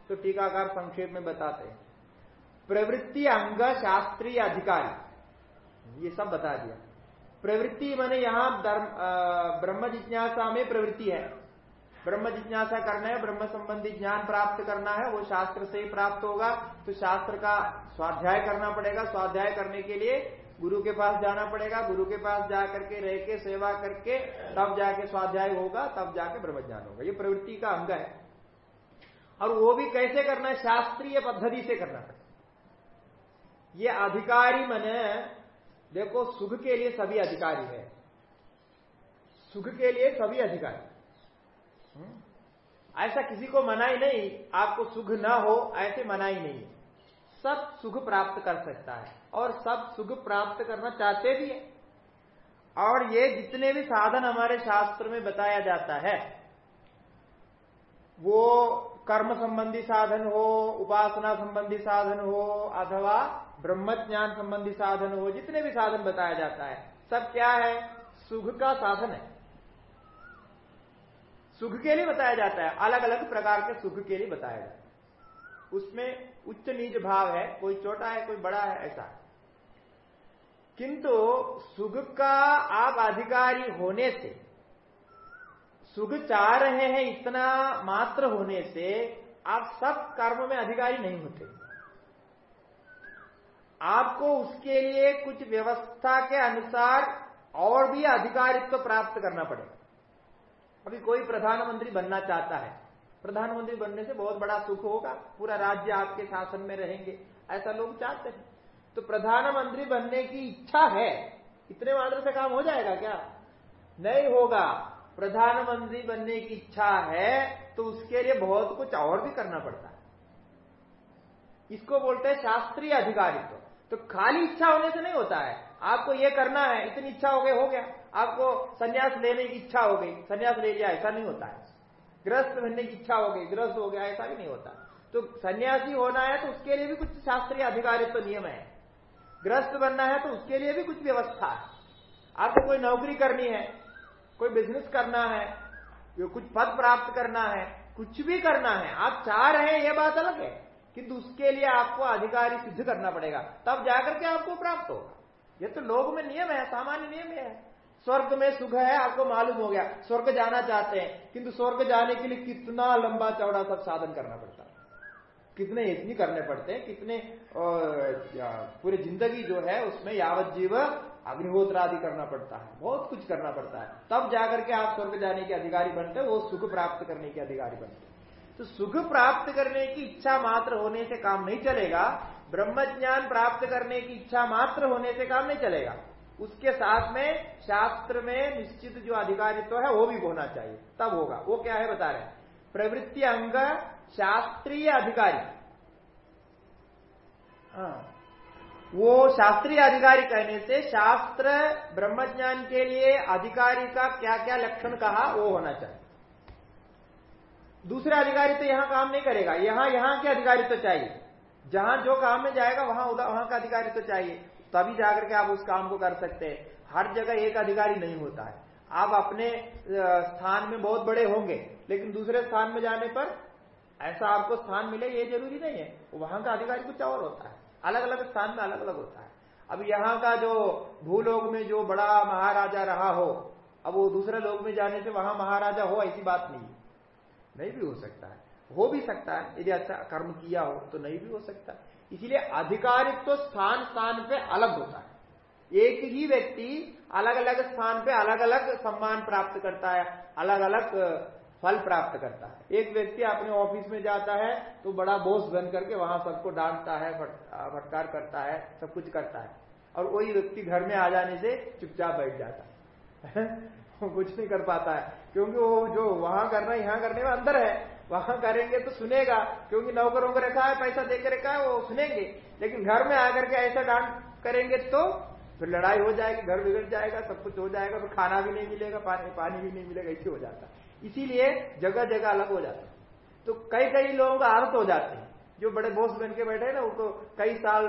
तो टीकाकार संक्षेप में बताते हैं। प्रवृत्ति अंग शास्त्रीय अधिकारी। ये सब बता दिया। प्रवृत्ति मैंने यहाँ ब्रह्म जिज्ञासा में प्रवृत्ति है। ब्रह्म जिज्ञासा करना है, ब्रह्म संबंधी ज्ञान प्राप्त करना है, वो शास्त्र से ही प्राप्त होगा। तो शास्त्र का स्वाध्याय करना पड़ेगा। स्वाध्याय करने के लिए गुरु के पास जाना पड़ेगा। गुरु के पास जा करके, रह के, सेवा करके, तब जाके स्वाध्याय होगा, तब जाके ब्रह्म ज्ञान होगा। ये प्रवृत्ति का अंग है। और वो भी कैसे करना है? शास्त्रीय पद्धति से करना है। ये अधिकारी मने देखो, सुख के लिए सभी अधिकारी है। सुख के लिए सभी अधिकारी। हम्म? ऐसा किसी को मना ही नहीं, आपको सुख ना हो, ऐसे मना ही नहीं। सब सुख प्राप्त कर सकता है, और सब सुख प्राप्त करना चाहते भी है। और ये जितने भी साधन हमारे शास्त्र में बताया जाता है, वो कर्म संबंधी साधन हो, उपासना संबंधी साधन हो, अथवा ब्रह्म ज्ञान संबंधी साधन हो, जितने भी साधन बताया जाता है, सब क्या है? सुख का साधन है। सुख के लिए बताया जाता है। अलग अलग प्रकार के सुख के लिए बताया जाता है। उसमें उच्च नीच भाव है, कोई छोटा है, कोई बड़ा है, ऐसा। किंतु सुख का आप अधिकारी होने से सुख चाह रहे हैं इतना मात्र होने से आप सब कर्म में अधिकारी नहीं होते। आपको उसके लिए कुछ व्यवस्था के अनुसार और भी अधिकारित्व तो प्राप्त करना पड़ेगा। अभी कोई प्रधानमंत्री बनना चाहता है, प्रधानमंत्री बनने से बहुत बड़ा सुख होगा, पूरा राज्य आपके शासन में रहेंगे, ऐसा लोग चाहते हैं। तो प्रधानमंत्री बनने की इच्छा है, इतने मात्र से काम हो जाएगा क्या? नहीं होगा। प्रधानमंत्री बनने की इच्छा है तो उसके लिए बहुत कुछ और भी करना पड़ता है। इसको बोलते हैं शास्त्रीय अधिकारित्व। तो, खाली इच्छा होने से नहीं होता है। आपको ये करना है इतनी इच्छा हो गई हो गया। आपको संन्यास लेने की इच्छा हो गई संन्यास ले लिया ऐसा नहीं होता है। ग्रस्त बनने की इच्छा हो गई ग्रस्त हो गया ऐसा भी नहीं होता। तो सन्यासी होना है तो उसके लिए भी कुछ शास्त्रीय अधिकारित्व तो नियम है। ग्रस्त बनना है तो उसके लिए भी कुछ व्यवस्था है। आपको कोई नौकरी करनी है कोई बिज़नेस करना है कुछ पद प्राप्त करना है, कुछ भी करना है, आप चाह रहे हैं यह बात अलग है, किंतु उसके लिए आपको अधिकारी सिद्ध करना पड़ेगा, तब जाकर के आपको प्राप्त होगा। ये तो लोग में नियम है, सामान्य नियम है। स्वर्ग में सुख है, आपको मालूम हो गया, स्वर्ग जाना चाहते हैं, किंतु स्वर्ग जाने के लिए कितना लंबा चौड़ा सब साधन करना पड़ता है। कितने यत्न करने पड़ते हैं, कितने पूरी ज़िंदगी जो है, उसमें यावत जीव अग्निहोत्र आदि करना पड़ता है, बहुत कुछ करना पड़ता है। तब जाकर के आप स्वर्ग जाने के अधिकारी बनते वो सुख प्राप्त करने के अधिकारी बनते तो सुख प्राप्त करने की इच्छा मात्र होने से काम नहीं चलेगा ब्रह्म ज्ञान प्राप्त करने की इच्छा मात्र होने से काम नहीं चलेगा। उसके साथ में, शास्त्र में निश्चित जो अधिकारित्व है, वो भी होना चाहिए। तब होगा। वो क्या है, बता रहे हैं। प्रवृत्ति अंग शास्त्रीय अधिकारी। हाँ। वो शास्त्रीय अधिकारी कहने से शास्त्र ब्रह्मज्ञान के लिए अधिकारी का क्या क्या लक्षण कहा, वो होना चाहिए। दूसरा अधिकारी तो यहाँ काम नहीं करेगा। यहाँ यहाँ के अधिकारी तो चाहिए। जहाँ जो काम में जाएगा, वहाँ वहाँ का अधिकारी तो चाहिए। तभी जाकर के आप उस काम को कर सकते हैं। हर जगह एक अधिकारी नहीं होता है। आप अपने स्थान में बहुत बड़े होंगे, लेकिन दूसरे स्थान में जाने पर ऐसा आपको स्थान मिले, ये ज़रूरी नहीं है। वहाँ का अधिकारी कुछ और होता है। अलग अलग स्थान में अलग अलग होता है। अब यहाँ का जो भूलोक में जो बड़ा महाराजा रहा हो, अब वो दूसरे लोग में जाने से वहाँ महाराजा हो, ऐसी बात नहीं नहीं भी हो सकता है। हो भी सकता है, यदि अच्छा कर्म किया हो तो नहीं भी हो सकता इसीलिए अधिकारित्व तो स्थान स्थान पे अलग होता है। एक ही व्यक्ति अलग अलग स्थान पे अलग अलग सम्मान प्राप्त करता है अलग अलग फल प्राप्त करता है। एक व्यक्ति अपने ऑफ़िस में जाता है तो बड़ा बोस बन करके वहाँ सबको डांटता है फटकार करता है, सब कुछ करता है। और वही व्यक्ति घर में आ जाने से चुपचाप बैठ जाता है। वो कुछ नहीं कर पाता है। क्योंकि वो जो वहाँ करना, यहाँ करने में अंदर है, वहाँ करेंगे तो सुनेगा। क्योंकि नौकरों को रखा है, पैसा देकर रखा है, वो सुनेंगे। लेकिन घर में आकर के ऐसा डांट करेंगे तो फिर लड़ाई हो जाएगी, घर बिगड़ जाएगा, सब कुछ हो जाएगा, फिर खाना भी नहीं मिलेगा, पानी पानी भी नहीं मिलेगा, ऐसे हो जाता इसीलिए जगह जगह अलग हो जाता तो कई कई लोगों का आदत हो जाते हैं। जो बड़े बोस बन के बैठे ना, उनको कई साल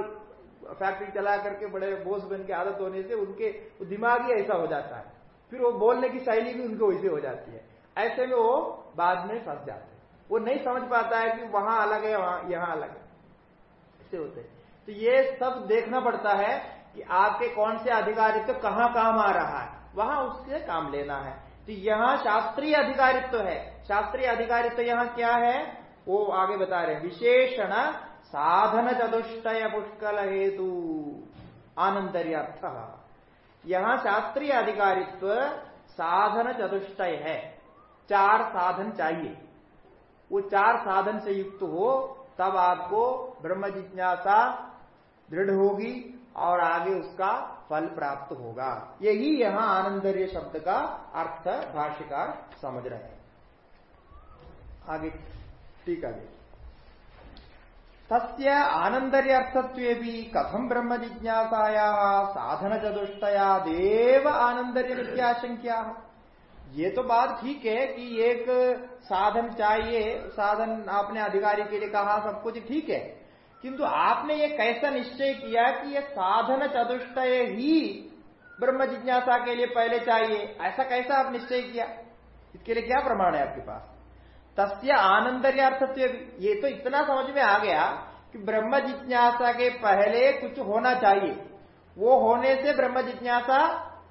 फैक्ट्री चला करके बड़े बोस बन के आदत होने से उनके दिमाग ही ऐसा हो जाता है। फिर वो बोलने की शैली भी उनको वैसे हो जाती है। ऐसे में वो बाद में फंस जाते हैं। वो नहीं समझ पाता है कि वहाँ अलग है, वहाँ, यहाँ अलग है। ऐसे होते हैं। तो ये सब देखना पड़ता है कि आपके कौन से अधिकारित्व तो कहाँ काम आ रहा है। वहाँ उससे काम लेना है। तो यहाँ शास्त्रीय अधिकारित्व तो है। शास्त्रीय अधिकारित्व तो यहाँ क्या है? वो आगे बता रहे विशेषण साधन चतुष्टय पुष्कल हेतु। आनंदर्थ यहाँ शास्त्रीय अधिकारित्व साधन चतुष्टय है। चार साधन चाहिए। वो चार साधन से युक्त हो, तब आपको ब्रह्म जिज्ञासा दृढ़ होगी। और आगे उसका फल प्राप्त होगा। यही यहाँ आनंदर्य शब्द का अर्थ भाष्यकार समझ रहे हैं। आगे, ठीक है। तस्य आनंदर्य अर्थत्व भी कथम ब्रह्म जिज्ञासाया, साधन चतुष्टया, देव आनंदर्य विद्याशंख्या ये तो बात ठीक है कि एक साधन चाहिए, साधन आपने अधिकारी के लिए कहा, सब कुछ ठीक है। किंतु आपने ये कैसा निश्चय किया कि ये साधन चतुष्टय ही ब्रह्म जिज्ञासा के लिए पहले चाहिए? ऐसा कैसा आप निश्चय किया? इसके लिए क्या प्रमाण है आपके पास? तस्य आनंदर्यार्थत्व ये तो इतना समझ में आ गया कि ब्रह्म जिज्ञासा के पहले कुछ होना चाहिए। वो होने से ब्रह्म जिज्ञासा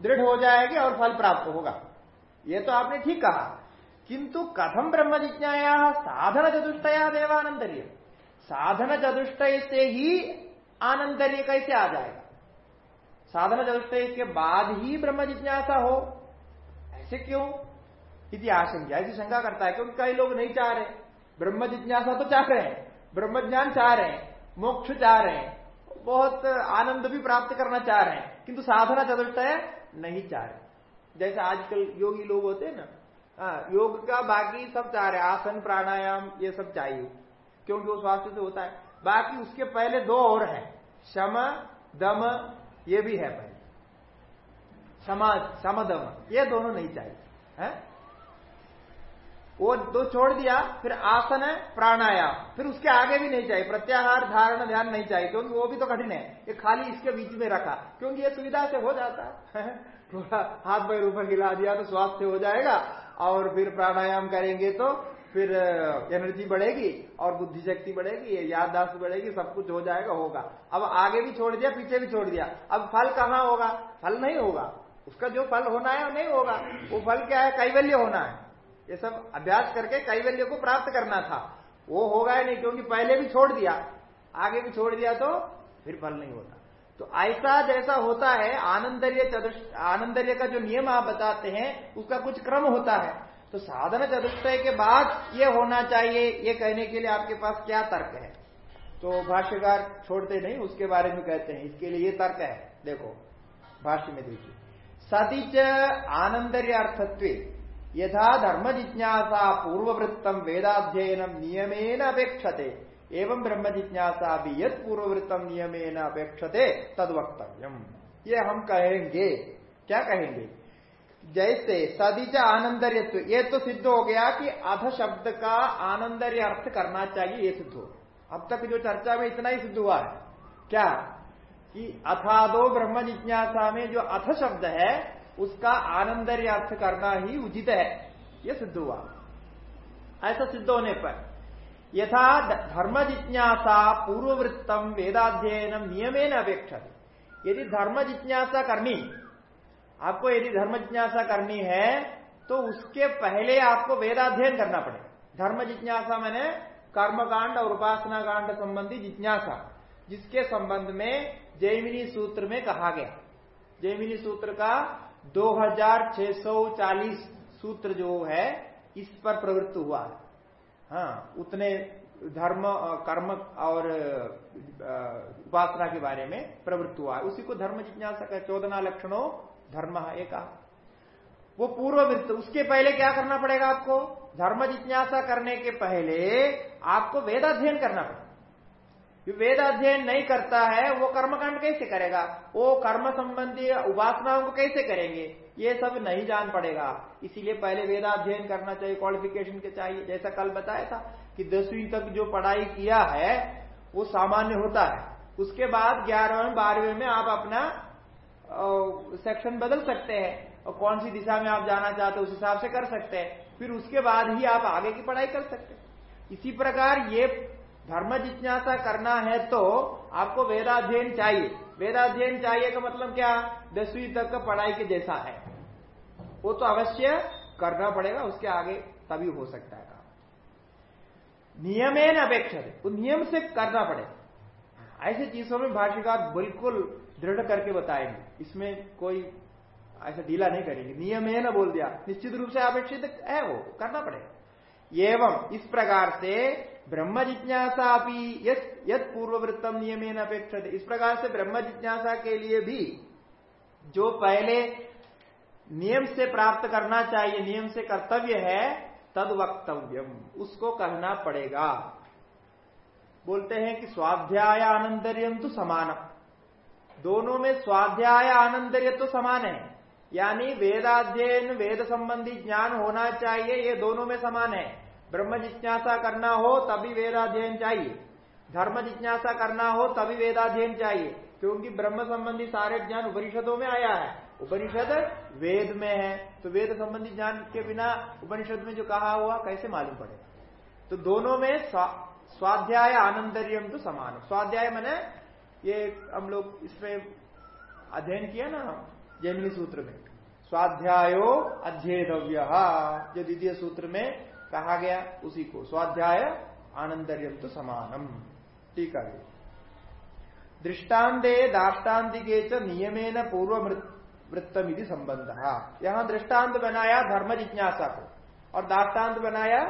दृढ़ हो जाएगी और फल प्राप्त होगा। ये तो आपने ठीक कहा। किंतु कथम ब्रह्म जिज्ञाया साधन चतुष्टया देवानंदर्य साधन चतुष्टय से ही आनंदर्य कैसे आ जाएगा साधन चतुष्टय के बाद ही ब्रह्म जिज्ञासा हो। ऐसे क्यों? इति आशंका। ऐसी शंका करता है क्योंकि कई लोग नहीं चाह रहे। ब्रह्म जिज्ञासा तो चाह रहे हैं। ब्रह्म ज्ञान चाह रहे हैं। मोक्ष चाह रहे हैं। बहुत आनंद भी प्राप्त करना चाह रहे हैं। किंतु साधना चतुष्टय नहीं चाह रहे। जैसे आजकल योगी लोग होते हैं ना हाँ योग का बाकी सब चाह रहे आसन, प्राणायाम, ये सब चाहिए। क्योंकि वो स्वास्थ्य से होता है। बाकी उसके पहले दो और है। शम, दम, ये भी है पहले। समा, समदम, ये दोनों नहीं चाहिए। है? वो दो छोड़ दिया, फिर आसन है, प्राणायाम। फिर उसके आगे भी नहीं चाहिए। प्रत्याहार, धारण, ध्यान नहीं चाहिए, क्योंकि वो भी तो कठिन है। ये खाली इसके बीच में रखा। क्योंकि ये सुविधा से हो जाता है। थोड़ा हाथ पैर ऊपर गिला दिया तो स्वास्थ्य हो जाएगा। और फिर प्राणायाम करेंगे तो फिर एनर्जी बढ़ेगी और बुद्धि शक्ति बढ़ेगी, याददाश्त बढ़ेगी, सब कुछ हो जाएगा, होगा। अब आगे भी छोड़ दिया, पीछे भी छोड़ दिया। अब फल कहाँ होगा? फल नहीं होगा। उसका जो फल होना है, वो नहीं होगा। वो फल क्या है? कैवल्य होना है। ये सब अभ्यास करके कैवल्य को प्राप्त करना था। वो होगा ही नहीं? क्योंकि पहले भी छोड़ दिया। आगे भी छोड़ दिया तो फिर फल नहीं होता। तो ऐसा जैसा होता है, आनंदर्य आनंदर्य का जो नियम आप बताते हैं, उसका कुछ क्रम होता है। तो साधन चतुष्टय के बाद ये होना चाहिए, ये कहने के लिए आपके पास क्या तर्क है? तो भाष्यकार छोड़ते नहीं, उसके बारे में कहते हैं, इसके लिए ये तर्क है। देखो, भाष्य में देखिए। सतीच आनंदर्य अर्थत्व यथा धर्म जिज्ञासा पूर्ववृत्तम वेदाध्ययनम नियमेन अपेक्षते, एवं ब्रह्म जिज्ञासा भी यद पूर्ववृत्तम नियमेन अपेक्षते तद वक्तव्यम ये हम कहेंगे। क्या कहेंगे? जैसे सदिच आनंदर्य ये तो सिद्ध हो गया कि अध शब्द का आनंदर्य अर्थ करना चाहिए, ये सिद्ध हो। अब तक जो चर्चा में इतना ही सिद्ध हुआ है। क्या? कि अथादो ब्रह्म जिज्ञासा में जो अथ शब्द है, उसका आनंदर्य अर्थ करना ही उचित है। ये सिद्ध हुआ। ऐसा सिद्ध होने पर, यथा धर्म जिज्ञासा पूर्ववृत्तम वेदाध्ययनम नियमेन अपेक्षा यदि धर्म जिज्ञासा करनी आपको यदि धर्म जिज्ञासा करनी है तो उसके पहले आपको वेदाध्ययन करना पड़ेगा धर्म जिज्ञासा मैंने कर्मकांड और उपासना कांड संबंधी जिज्ञासा, जिसके संबंध में जैमिनी सूत्र में कहा गया। जैमिनी सूत्र का 2640 सूत्र जो है, इस पर प्रवृत्त हुआ है। हाँ उतने धर्म, कर्म और उपासना के बारे में प्रवृत्त हुआ है। उसी को धर्म जिज्ञासा का चौदना लक्षणों धर्म एक वो पूर्व वृत्त उसके पहले क्या करना पड़ेगा आपको? धर्म जिज्ञासा करने के पहले आपको वेदाध्ययन करना पड़ेगा। वेद अध्ययन नहीं करता है, वो कर्मकांड कैसे करेगा? वो कर्म संबंधी उपासनाओं को कैसे करेंगे? ये सब नहीं जान पड़ेगा। इसीलिए पहले वेदाध्ययन करना चाहिए क्वालिफिकेशन के चाहिए। जैसा कल बताया था कि दसवीं तक जो पढ़ाई किया है, वो सामान्य होता है। उसके बाद ग्यारहवें, बारहवें में आप अपना सेक्शन बदल सकते हैं। और कौन सी दिशा में आप जाना चाहते हो, उस हिसाब से कर सकते हैं। फिर उसके बाद ही आप आगे की पढ़ाई कर सकते हैं। इसी प्रकार ये धर्म जिज्ञासा करना है तो आपको वेदाध्ययन चाहिए। वेदाध्ययन चाहिए का मतलब क्या? दसवीं तक का पढ़ाई के जैसा है। वो तो अवश्य करना पड़ेगा, उसके आगे तभी हो सकता है। नियमेन अपेक्षित। वो नियम से करना पड़ेगा। ऐसी चीज़ों में भाष्यकार बिल्कुल दृढ़ करके बताएँगे। इसमें कोई ऐसा ढीला नहीं करेंगे। नियम है ना बोल दिया। निश्चित रूप से अपेक्षित है वो। करना पड़ेगा। एवं इस प्रकार से ब्रह्म जिज्ञासा भी यद पूर्ववृत्तम नियम अपेक्षित। इस प्रकार से ब्रह्म जिज्ञासा के लिए भी जो पहले नियम से प्राप्त करना चाहिए, नियम से कर्तव्य है, तद वक्तव्यम। उसको कहना पड़ेगा। बोलते हैं कि स्वाध्याय आनंदर्यम तो समान दोनों में स्वाध्याय आनंदर्य तो समान है। यानी वेदाध्ययन वेद संबंधी ज्ञान होना चाहिए, ये दोनों में समान है। ब्रह्म जिज्ञासा करना हो, तभी वेदाध्ययन चाहिए। धर्म जिज्ञासा करना हो, तभी वेदाध्ययन चाहिए। क्योंकि ब्रह्म संबंधी सारे ज्ञान उपनिषदों में आया है। उपनिषद वेद में है। तो वेद संबंधी ज्ञान के बिना उपनिषद में जो कहा हुआ, कैसे मालूम पड़ेगा? तो दोनों में स्वाध्याय आनंदर्यम तो समान स्वाध्याय मैंने ये हम लोग इसमें अध्ययन किया ना जैमिनी सूत्र में। स्वाध्यायो अध्येतव्य। जो द्वितीय सूत्र में कहा गया, उसी को। स्वाध्याय आनंदर्यम तो समानम। ठीक है। दृष्टान्ते दाष्टान्तिके च नियमेन पूर्व वृत्तम यदि संबंध यहाँ दृष्टांत बनाया धर्म जिज्ञासा को, और दाष्टान्त बनाया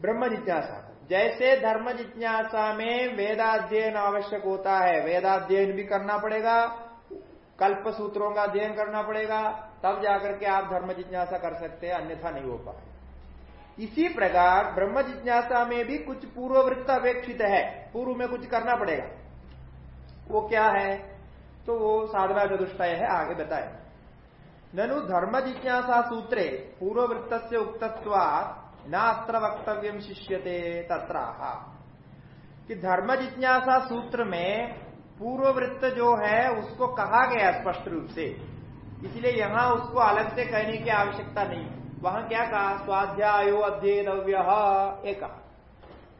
ब्रह्म जिज्ञासा को। जैसे धर्म जिज्ञासा में वेदाध्ययन आवश्यक होता है, वेदाध्ययन भी करना पड़ेगा, कल्प सूत्रों का अध्ययन करना पड़ेगा, तब जाकर के आप धर्म जिज्ञासा कर सकते हैं, अन्यथा नहीं हो पाए। इसी प्रकार ब्रह्म जिज्ञासा में भी कुछ पूर्ववृत्त अपेक्षित है, पूर्व में कुछ करना पड़ेगा। वो क्या है? तो वो साधना चतुष्टय है, आगे बताए। ननु धर्म जिज्ञासा सूत्रे पूर्ववृत्त से उक्तत्वा न अत्र वक्तव्य शिष्यते तत्र कि धर्म जिज्ञासा सूत्र में पूर्ववृत्त जो है, उसको कहा गया स्पष्ट रूप से। इसलिए यहाँ उसको अलग से कहने की आवश्यकता नहीं। वहाँ क्या कहा? स्वाध्यायो अध्येतव्य एक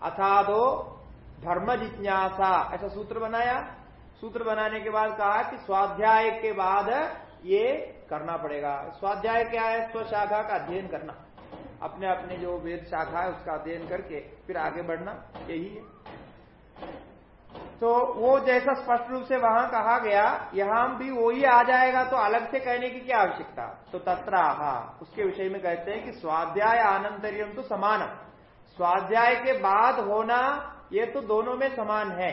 अथा दो धर्म जिज्ञासा, ऐसा सूत्र बनाया। सूत्र बनाने के बाद कहा कि स्वाध्याय के बाद ये करना पड़ेगा। स्वाध्याय क्या है? स्वशाखा का अध्ययन करना। अपने अपने जो वेद शाखा है, उसका अध्ययन करके फिर आगे बढ़ना, यही है। तो वो जैसा स्पष्ट रूप से वहाँ कहा गया, यहाँ भी वो ही आ जाएगा तो अलग से कहने की क्या आवश्यकता? तो तत्राहा, उसके विषय में कहते हैं कि स्वाध्याय आनंतरियम तो समान स्वाध्याय के बाद होना, ये तो दोनों में समान है।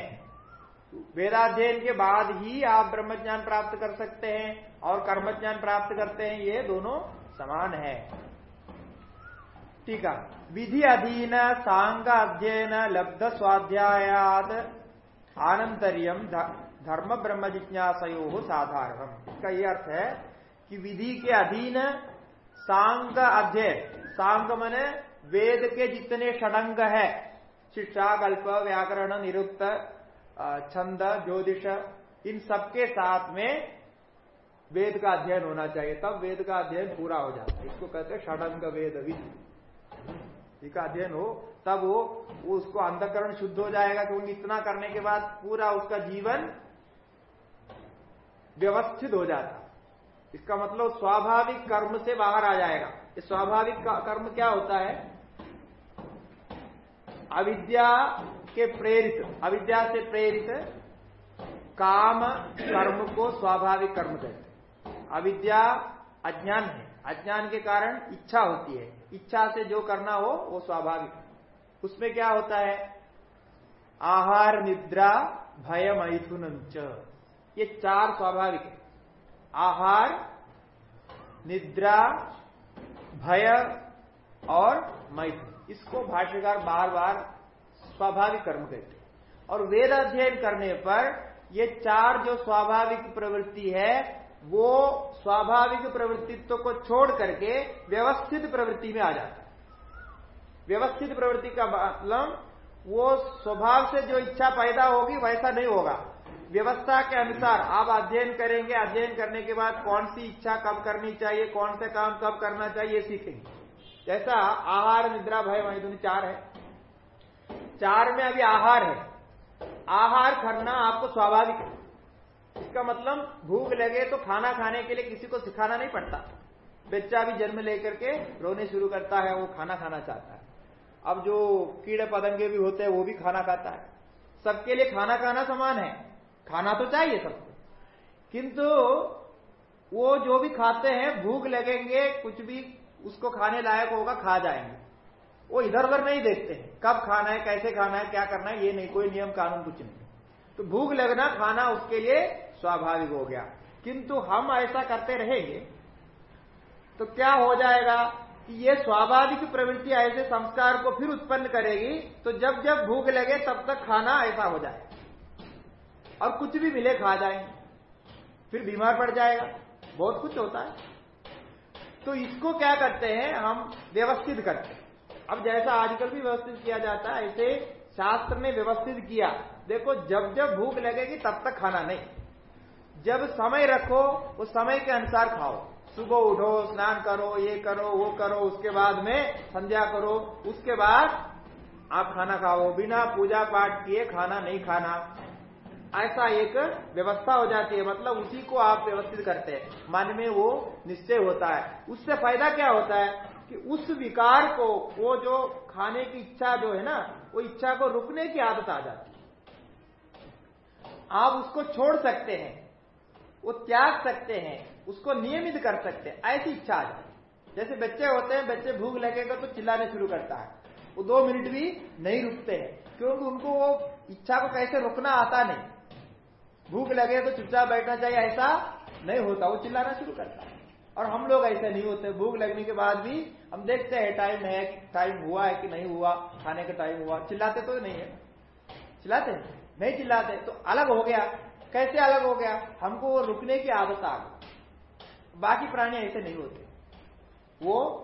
वेदाध्ययन के बाद ही आप ब्रह्म ज्ञान प्राप्त कर सकते हैं और कर्म ज्ञान प्राप्त करते हैं, ये दोनों समान है। है। विधि अधीन सांग अध्ययन लब्ध स्वाध्यायाद आनंतरियम धर्म ब्रह्म जिज्ञासयो साधारण इसका यह अर्थ है कि विधि के अधीन सांग अध्ययन। सांग मने वेद के जितने षडंग है, शिक्षा, कल्प, व्याकरण, निरुक्त छंद, ज्योतिष, इन सबके साथ में वेद का अध्ययन होना चाहिए। तब वेद का अध्ययन पूरा हो जाता है। इसको कहते हैं षडंग वेद विधि। का अध्ययन हो, तब वो उसको अंधकरण शुद्ध हो जाएगा क्योंकि इतना करने के बाद पूरा उसका जीवन व्यवस्थित हो जाता। इसका मतलब स्वाभाविक कर्म से बाहर आ जाएगा। इस स्वाभाविक कर्म क्या होता है? अविद्या के प्रेरित अविद्या से प्रेरित काम, कर्म को स्वाभाविक कर्म कहते अविद्या अज्ञान है। अज्ञान के कारण इच्छा होती है। इच्छा से जो करना हो, वो स्वाभाविक उसमें क्या होता है? आहार, निद्रा, भय, मैथुन ये चार स्वाभाविक है। आहार, निद्रा, भय और मैथुन। इसको भाष्यकार बार बार स्वाभाविक कर्म कहते हैं। और वेद अध्ययन करने पर ये चार जो स्वाभाविक प्रवृत्ति है वो स्वाभाविक प्रवृत्तित्व को छोड़ करके व्यवस्थित प्रवृत्ति में आ जाता है। व्यवस्थित प्रवृत्ति का मतलब वो स्वभाव से जो इच्छा पैदा होगी, वैसा नहीं होगा। व्यवस्था के अनुसार आप अध्ययन करेंगे, अध्ययन करने के बाद कौन सी इच्छा कब करनी चाहिए, कौन से काम कब करना चाहिए सीखेंगे। जैसा आहार, निद्रा, भय मैथुन चार है। चार में अभी आहार है। आहार करना आपको स्वाभाविक है। इसका मतलब भूख लगे तो खाना खाने के लिए किसी को सिखाना नहीं पड़ता। बच्चा भी जन्म लेकर के रोने शुरू करता है, वो खाना खाना चाहता है। अब जो कीड़े पतंगे भी होते हैं, वो भी खाना खाता है। सबके लिए खाना खाना समान है। खाना तो चाहिए सबको। किंतु वो जो भी खाते हैं, भूख लगेंगे, कुछ भी उसको खाने लायक होगा, खा जाएँगे। वो इधर उधर नहीं देखते हैं, कब खाना है, कैसे खाना है, क्या करना है, ये नहीं, कोई नियम कानून कुछ नहीं। तो भूख लगना, खाना उसके लिए स्वाभाविक हो गया। किंतु हम ऐसा करते रहेंगे तो क्या हो जाएगा कि ये स्वाभाविक प्रवृत्ति ऐसे संस्कार को फिर उत्पन्न करेगी तो जब जब भूख लगे तब तक खाना ऐसा हो जाए। और कुछ भी मिले खा जाए, फिर बीमार पड़ जाएगा। बहुत कुछ होता है। तो इसको क्या करते हैं, हम व्यवस्थित करते हैं। अब जैसा आजकल भी व्यवस्थित किया जाता है, ऐसे शास्त्र ने व्यवस्थित किया। देखो, जब जब भूख लगेगी तब तक खाना नहीं। जब समय रखो, उस समय के अनुसार खाओ। सुबह उठो, स्नान करो, ये करो, वो करो, उसके बाद में संध्या करो। उसके बाद आप खाना खाओ। बिना पूजा पाठ किए खाना नहीं खाना। ऐसा एक व्यवस्था हो जाती है मतलब उसी को आप व्यवस्थित करते हैं। मन में वो निश्चय होता है। उससे फ़ायदा क्या होता है कि उस विकार को, वो जो खाने की इच्छा जो है ना, वो इच्छा को रुकने की आदत आ जाती है। आप उसको छोड़ सकते हैं। वो त्याग सकते हैं, उसको नियमित कर सकते हैं, ऐसी इच्छा आ जाती जैसे बच्चे होते हैं, बच्चे भूख लगेगा तो चिल्लाने शुरू करता है। वो दो मिनट भी नहीं रुकते हैं, क्योंकि उनको वो इच्छा को कैसे रुकना आता नहीं। भूख लगे तो चुपचाप बैठना चाहिए, ऐसा नहीं होता, वो चिल्लाना शुरू करता है। और हम लोग ऐसे नहीं होते, भूख लगने के बाद भी हम देखते हैं टाइम है टाइम हुआ है कि नहीं हुआ, खाने का टाइम हुआ, चिल्लाते तो नहीं है। चिल्लाते नहीं चिल्लाते तो अलग हो गया। कैसे अलग हो गया? हमको वो रुकने की आदत आ गई। बाकी प्राणी ऐसे नहीं होते। वो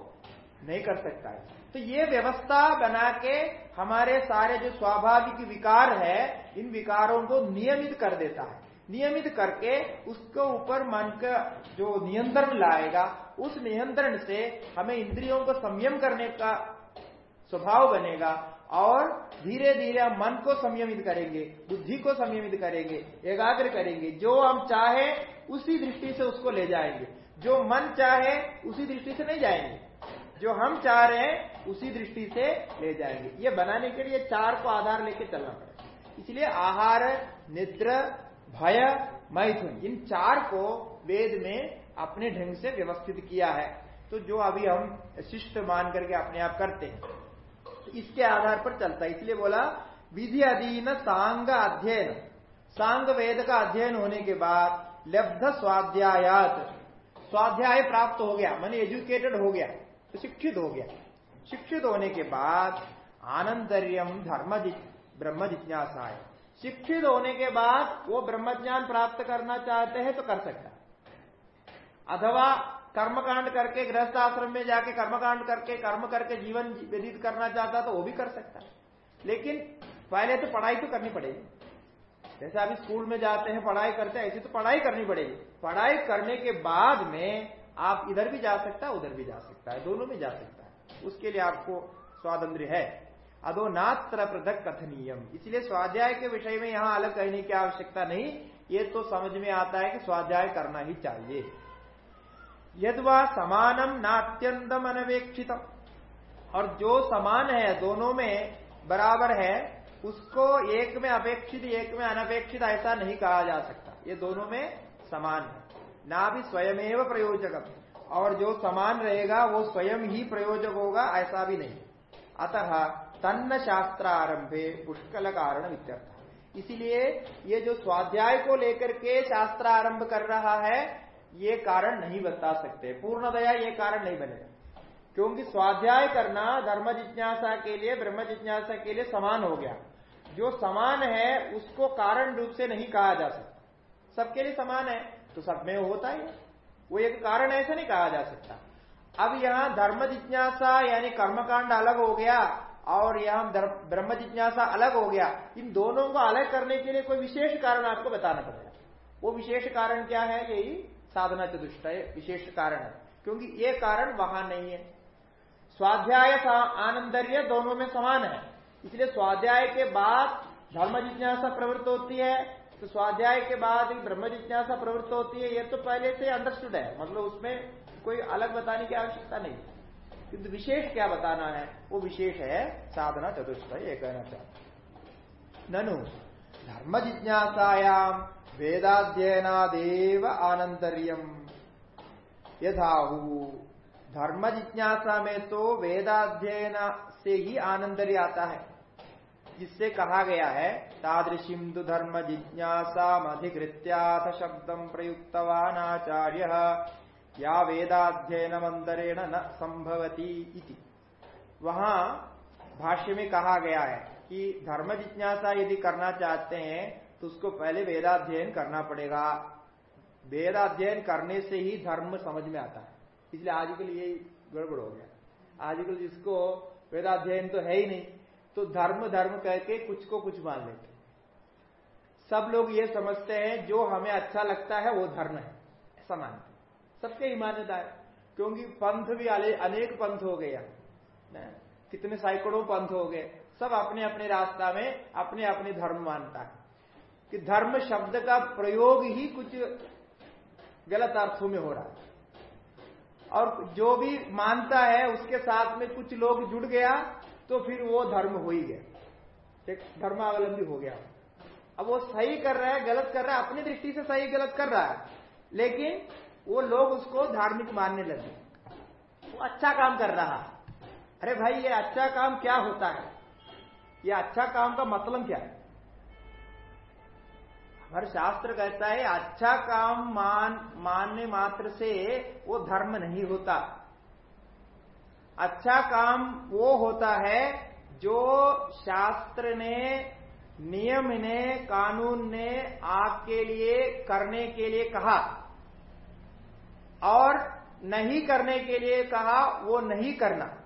नहीं कर सकता है। तो ये व्यवस्था बना के हमारे सारे जो स्वाभाविक विकार है, इन विकारों को नियमित कर देता है। नियमित करके उसके ऊपर मन का जो नियंत्रण लाएगा, उस नियंत्रण से हमें इंद्रियों को संयम करने का स्वभाव बनेगा और धीरे धीरे हम मन को संयमित करेंगे, बुद्धि को संयमित करेंगे, एकाग्र करेंगे। जो हम चाहे, उसी दृष्टि से उसको ले जाएँगे। जो मन चाहे, उसी दृष्टि से नहीं जाएँगे। जो हम चाह रहे हैं, उसी दृष्टि से ले जाएँगे। ये बनाने के लिए चार को आधार लेके चलना पड़ेगा। इसलिए आहार, निद्र, भय, मैथुन, इन चार को वेद में अपने ढंग से व्यवस्थित किया है। तो जो अभी हम शिष्ट मान करके अपने आप करते हैं। इसके आधार पर चलता है। इसलिए बोला विधि अधीन सांग अध्ययन। सांग वेद का अध्ययन होने के बाद लब्ध स्वाध्यायात। स्वाध्याय प्राप्त हो गया, मान एजुकेटेड हो गया तो शिक्षित हो गया। शिक्षित होने के बाद आनंदर्यम धर्म ब्रह्म जिज्ञासा है शिक्षित होने के बाद वो ब्रह्मज्ञान प्राप्त करना चाहते हैं तो कर सकता अथवा कर्मकांड करके, गृहस्थ आश्रम में जाके कर्मकांड करके, कर्म करके जीवन व्यतीत करना चाहता तो वो भी कर सकता है। लेकिन पहले तो पढ़ाई तो करनी पड़ेगी। जैसे अभी स्कूल में जाते हैं, पढ़ाई करते हैं, ऐसी तो पढ़ाई करनी पड़ेगी। पढ़ाई करने के बाद में आप इधर भी जा सकता है उधर भी जा सकता है, दोनों में जा सकता है। उसके लिए आपको स्वातंत्र है। अदो नात्र पृथक कथनीयम। इसलिए स्वाध्याय के विषय में यहाँ अलग कहने की आवश्यकता नहीं। ये तो समझ में आता है कि स्वाध्याय करना ही चाहिए। यदवा समानम नात्यंतम अनवेक्षित और जो समान है, दोनों में बराबर है, उसको एक में अपेक्षित, एक में अनपेक्षित ऐसा नहीं कहा जा सकता। ये दोनों में समान है। ना भी स्वयमेव प्रयोजक और जो समान रहेगा, वो स्वयं ही प्रयोजक होगा, ऐसा भी नहीं। अतः तन्न शास्त्र आरंभे पुष्कल कारण इसीलिए ये जो स्वाध्याय को लेकर के शास्त्र आरंभ कर रहा है ये कारण नहीं बता सकते। पूर्णतया ये कारण नहीं बनेगा। क्योंकि स्वाध्याय करना धर्म जिज्ञासा के लिए, ब्रह्म जिज्ञासा के लिए समान हो गया। जो समान है, उसको कारण रूप से नहीं कहा जा सकता। सबके लिए समान है तो सब में होता ही वो एक कारण ऐसे नहीं कहा जा सकता। अब यहाँ धर्म जिज्ञासा यानी कर्मकांड अलग हो गया, और यहाँ ब्रह्म जिज्ञासा अलग हो गया। इन दोनों को अलग करने के लिए कोई विशेष कारण आपको बताना पड़ेगा। वो विशेष कारण क्या है, यही साधना चतुष्ट विशेष कारण है। क्योंकि ये कारण वहाँ नहीं है। स्वाध्याय आनंदर्य दोनों में समान है। इसलिए स्वाध्याय के बाद धर्म जिज्ञासा प्रवृत्त होती है तो स्वाध्याय के बाद ब्रह्म जिज्ञासा प्रवृत्त होती है, ये तो पहले से अंडरस्टूड है। मतलब उसमें कोई अलग बताने की आवश्यकता नहीं। किंतु विशेष क्या बताना है, वो विशेष है, साधना चतुष्ट ये कहना चाहते ननु, धर्म जिज्ञासायाम वेदाध्ययनादेव आनंतर्यम। यथाहु। धर्म जिज्ञासा में तो वेदाध्ययन से ही आनंदर्य आता है। जिससे कहा गया है तादृशिम तो धर्म जिज्ञासा अधिकृत्याथ शब्दम प्रयुक्तवान आचार्य। या वेदाध्ययन मंदरेण न संभवती वहाँ भाष्य में कहा गया है कि धर्म जिज्ञासा यदि करना चाहते हैं तो उसको पहले वेदाध्ययन करना पड़ेगा। वेदाध्ययन करने से ही धर्म समझ में आता है। इसलिए आजकल ये गड़बड़ हो गया। आजकल जिसको वेदाध्ययन तो है ही नहीं तो धर्म धर्म कहके कुछ को कुछ मान लेते सब लोग ये समझते हैं, जो हमें अच्छा लगता है, वो धर्म है। ऐसा मानते सबके ही मान्यता है। क्योंकि पंथ भी अनेक पंथ हो गया कितने सैकड़ों पंथ हो गए। सब अपने अपने रास्ता में अपने अपने धर्म मानता है। कि धर्म शब्द का प्रयोग ही कुछ गलत अर्थों में हो रहा है। और जो भी मानता है, उसके साथ में कुछ लोग जुड़ गया तो फिर वो धर्म हो ही गया। एक धर्मावलंबी हो गया। अब वो सही कर रहा है, गलत कर रहा है, अपनी दृष्टि से सही गलत कर रहा है, लेकिन वो लोग उसको धार्मिक मानने लगे। वो अच्छा काम कर रहा अरे भाई, ये अच्छा काम क्या होता है? ये अच्छा काम का मतलब क्या है? हर शास्त्र कहता है अच्छा काम मान, मानने मात्र से वो धर्म नहीं होता। अच्छा काम वो होता है जो शास्त्र ने, नियम ने, कानून ने आपके लिए, करने के लिए कहा। और नहीं करने के लिए कहा, वो नहीं करना।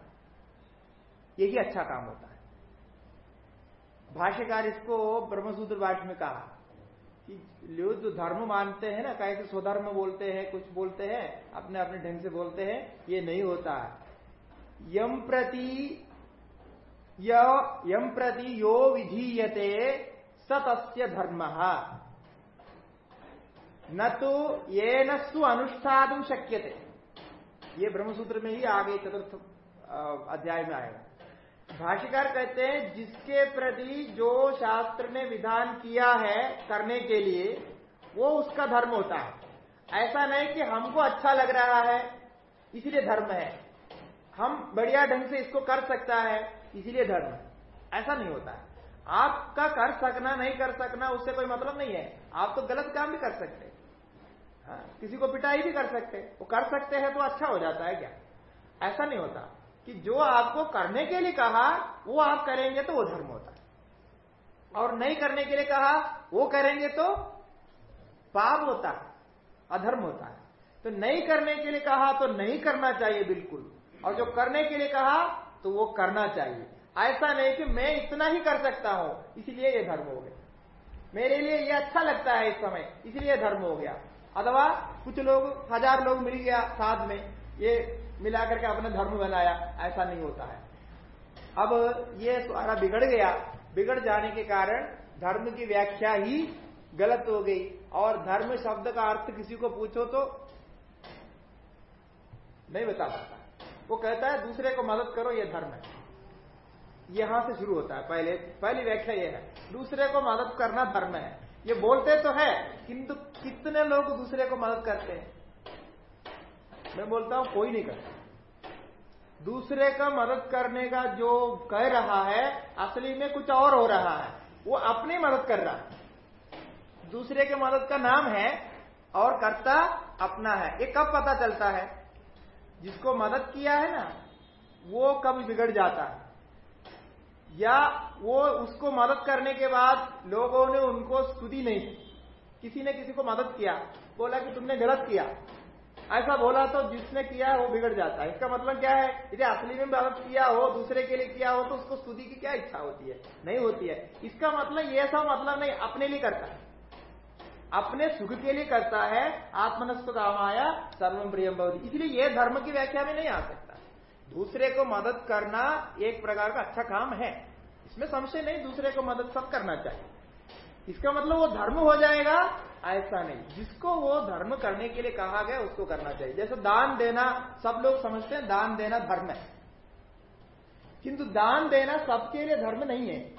यही अच्छा काम होता है। भाष्यकार इसको ब्रह्मसूत्र भाष्य में कहा। लोग जो धर्म मानते हैं ना कैसे स्वधर्म बोलते हैं, कुछ बोलते हैं, अपने अपने ढंग से बोलते हैं, ये नहीं होता। है यम प्रति यम प्रति यो विधीयते सत्य धर्म। न तो ये नु अनुष्ठान शक्य ये ब्रह्मसूत्र में ही आगे चतुर्थ अध्याय में आएगा। भाष्यकार कहते हैं जिसके प्रति जो शास्त्र ने विधान किया है करने के लिए वो उसका धर्म होता है। ऐसा नहीं कि हमको अच्छा लग रहा है इसलिए धर्म है। हम बढ़िया ढंग से इसको कर सकता है इसीलिए धर्म। ऐसा नहीं होता। आपका कर सकना नहीं कर सकना उससे कोई मतलब नहीं है। आप तो गलत काम भी कर सकते हाँ, किसी को पिटाई भी कर सकते वो कर सकते हैं तो अच्छा हो जाता है क्या? ऐसा नहीं होता। कि जो आपको करने के लिए कहा, वो आप करेंगे तो वो धर्म होता है। और नहीं करने के लिए कहा, वो करेंगे तो पाप होता है, अधर्म होता है। तो नहीं करने के लिए कहा तो नहीं करना चाहिए बिल्कुल। और जो करने के लिए कहा तो वो करना चाहिए। ऐसा नहीं कि मैं इतना ही कर सकता हूँ, इसलिए ये धर्म हो गया। मेरे लिए ये अच्छा लगता है इस समय, इसलिए धर्म हो गया। अथवा कुछ लोग, हज़ार लोग मिल गया साथ में, ये मिलाकर के अपना धर्म बनाया, ऐसा नहीं होता है। अब ये सारा बिगड़ गया। बिगड़ जाने के कारण धर्म की व्याख्या ही गलत हो गई। और धर्म शब्द का अर्थ किसी को पूछो तो नहीं बता सकता। वो कहता है, दूसरे को मदद करो, ये धर्म है। यहाँ से शुरू होता है, पहले, पहली व्याख्या ये है। दूसरे को मदद करना धर्म है। ये बोलते तो है, किंतु कितने लोग दूसरे को मदद करते हैं? मैं बोलता हूँ, कोई नहीं करता। दूसरे का मदद करने का जो कह रहा है, असली में कुछ और हो रहा है, वो अपनी मदद कर रहा है। दूसरे के मदद का नाम है, और करता अपना है। ये कब पता चलता है? जिसको मदद किया है ना, वो कब बिगड़ जाता है। या वो उसको मदद करने के बाद लोगों ने उनको स्तुति नहीं किसी ने किसी को मदद किया, बोला कि तुमने गलत किया। ऐसा बोला तो जिसने किया वो बिगड़ जाता है। इसका मतलब क्या है? यदि असली में मदद किया हो, दूसरे के लिए किया हो तो उसको स्तुति की क्या इच्छा होती है? नहीं होती है। इसका मतलब ये सब मतलब नहीं, अपने लिए करता है। अपने सुख के लिए करता है आत्मनस्व कामाया सर्वम प्रियम भवती। इसलिए यह धर्म की व्याख्या में नहीं आ सकता। दूसरे को मदद करना एक प्रकार का अच्छा काम है। इसमें संशय नहीं, दूसरे को मदद सब करना चाहिए। इसका मतलब वो धर्म हो जाएगा, ऐसा नहीं। जिसको वो धर्म करने के लिए कहा गया, उसको करना चाहिए। जैसे दान देना, सब लोग समझते हैं, दान देना धर्म है। किंतु दान देना सबके लिए धर्म नहीं है।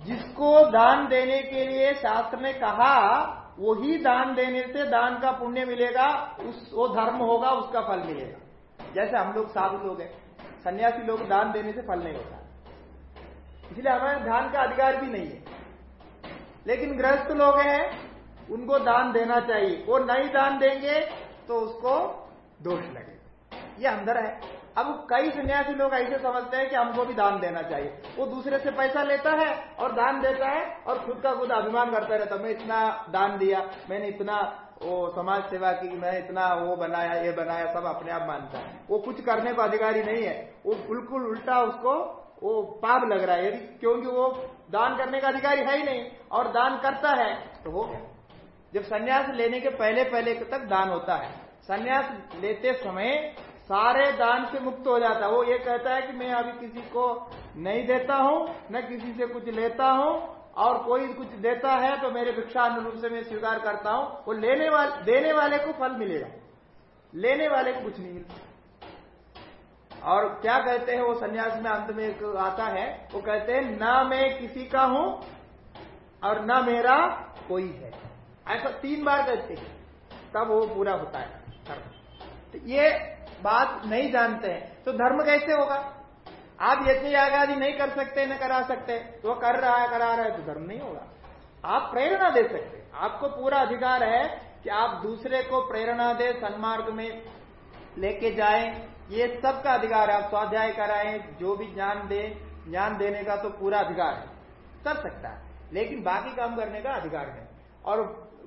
जिसको दान देने के लिए शास्त्र ने कहा, वही दान देने से दान का पुण्य मिलेगा, उस, वो धर्म होगा, उसका फल मिलेगा। जैसे हम लोग साधु लोग हैं, सन्यासी लोग दान देने से फल नहीं होता। इसलिए हमारे दान का अधिकार भी नहीं है। लेकिन गृहस्थ लोग हैं, उनको दान देना चाहिए। वो नहीं दान देंगे तो उसको दोष लगेगा। ये अंदर है। अब कई सन्यासी लोग ऐसे समझते हैं कि हमको भी दान देना चाहिए। वो दूसरे से पैसा लेता है और दान देता है और खुद का खुद अभिमान करता रहता मैं इतना दान दिया, मैंने इतना वो समाज सेवा की, मैं इतना वो बनाया, ये बनाया, सब अपने आप मानता है। वो कुछ करने का अधिकारी नहीं है। वो बिल्कुल उल्टा उसको वो पाप लग रहा है, यदि क्योंकि वो दान करने का अधिकारी है ही नहीं और दान करता है तो हो गया। जब संन्यास लेने के पहले पहले तक दान होता है। सन्यास लेते समय सारे दान से मुक्त हो जाता है। वो ये कहता है कि मैं अभी किसी को नहीं देता हूँ, न किसी से कुछ लेता हूँ, और कोई कुछ देता है तो मेरे भिक्षा अनुरूप से मैं स्वीकार करता हूँ। वो लेने वाले, देने वाले को फल मिलेगा। लेने वाले को कुछ नहीं मिलता और क्या कहते हैं वो सन्यास में अंत में आता है? वो कहते हैं, ना मैं किसी का हूँ और ना मेरा कोई है। ऐसा तीन बार कहते हैं। तब वो पूरा होता है धर्म। तो ये बात नहीं जानते हैं। तो धर्म कैसे होगा? आप यज्ञ याग आदि नहीं कर सकते, न करा सकते। तो कर रहा है, करा रहा है तो धर्म नहीं होगा। आप प्रेरणा दे सकते आपको पूरा अधिकार है कि आप दूसरे को प्रेरणा दे, सन्मार्ग में लेके जाए ये सबका अधिकार है। आप स्वाध्याय कराएँ जो भी ज्ञान दे ज्ञान देने का तो पूरा अधिकार है। कर सकता है लेकिन बाकी काम करने का अधिकार है। और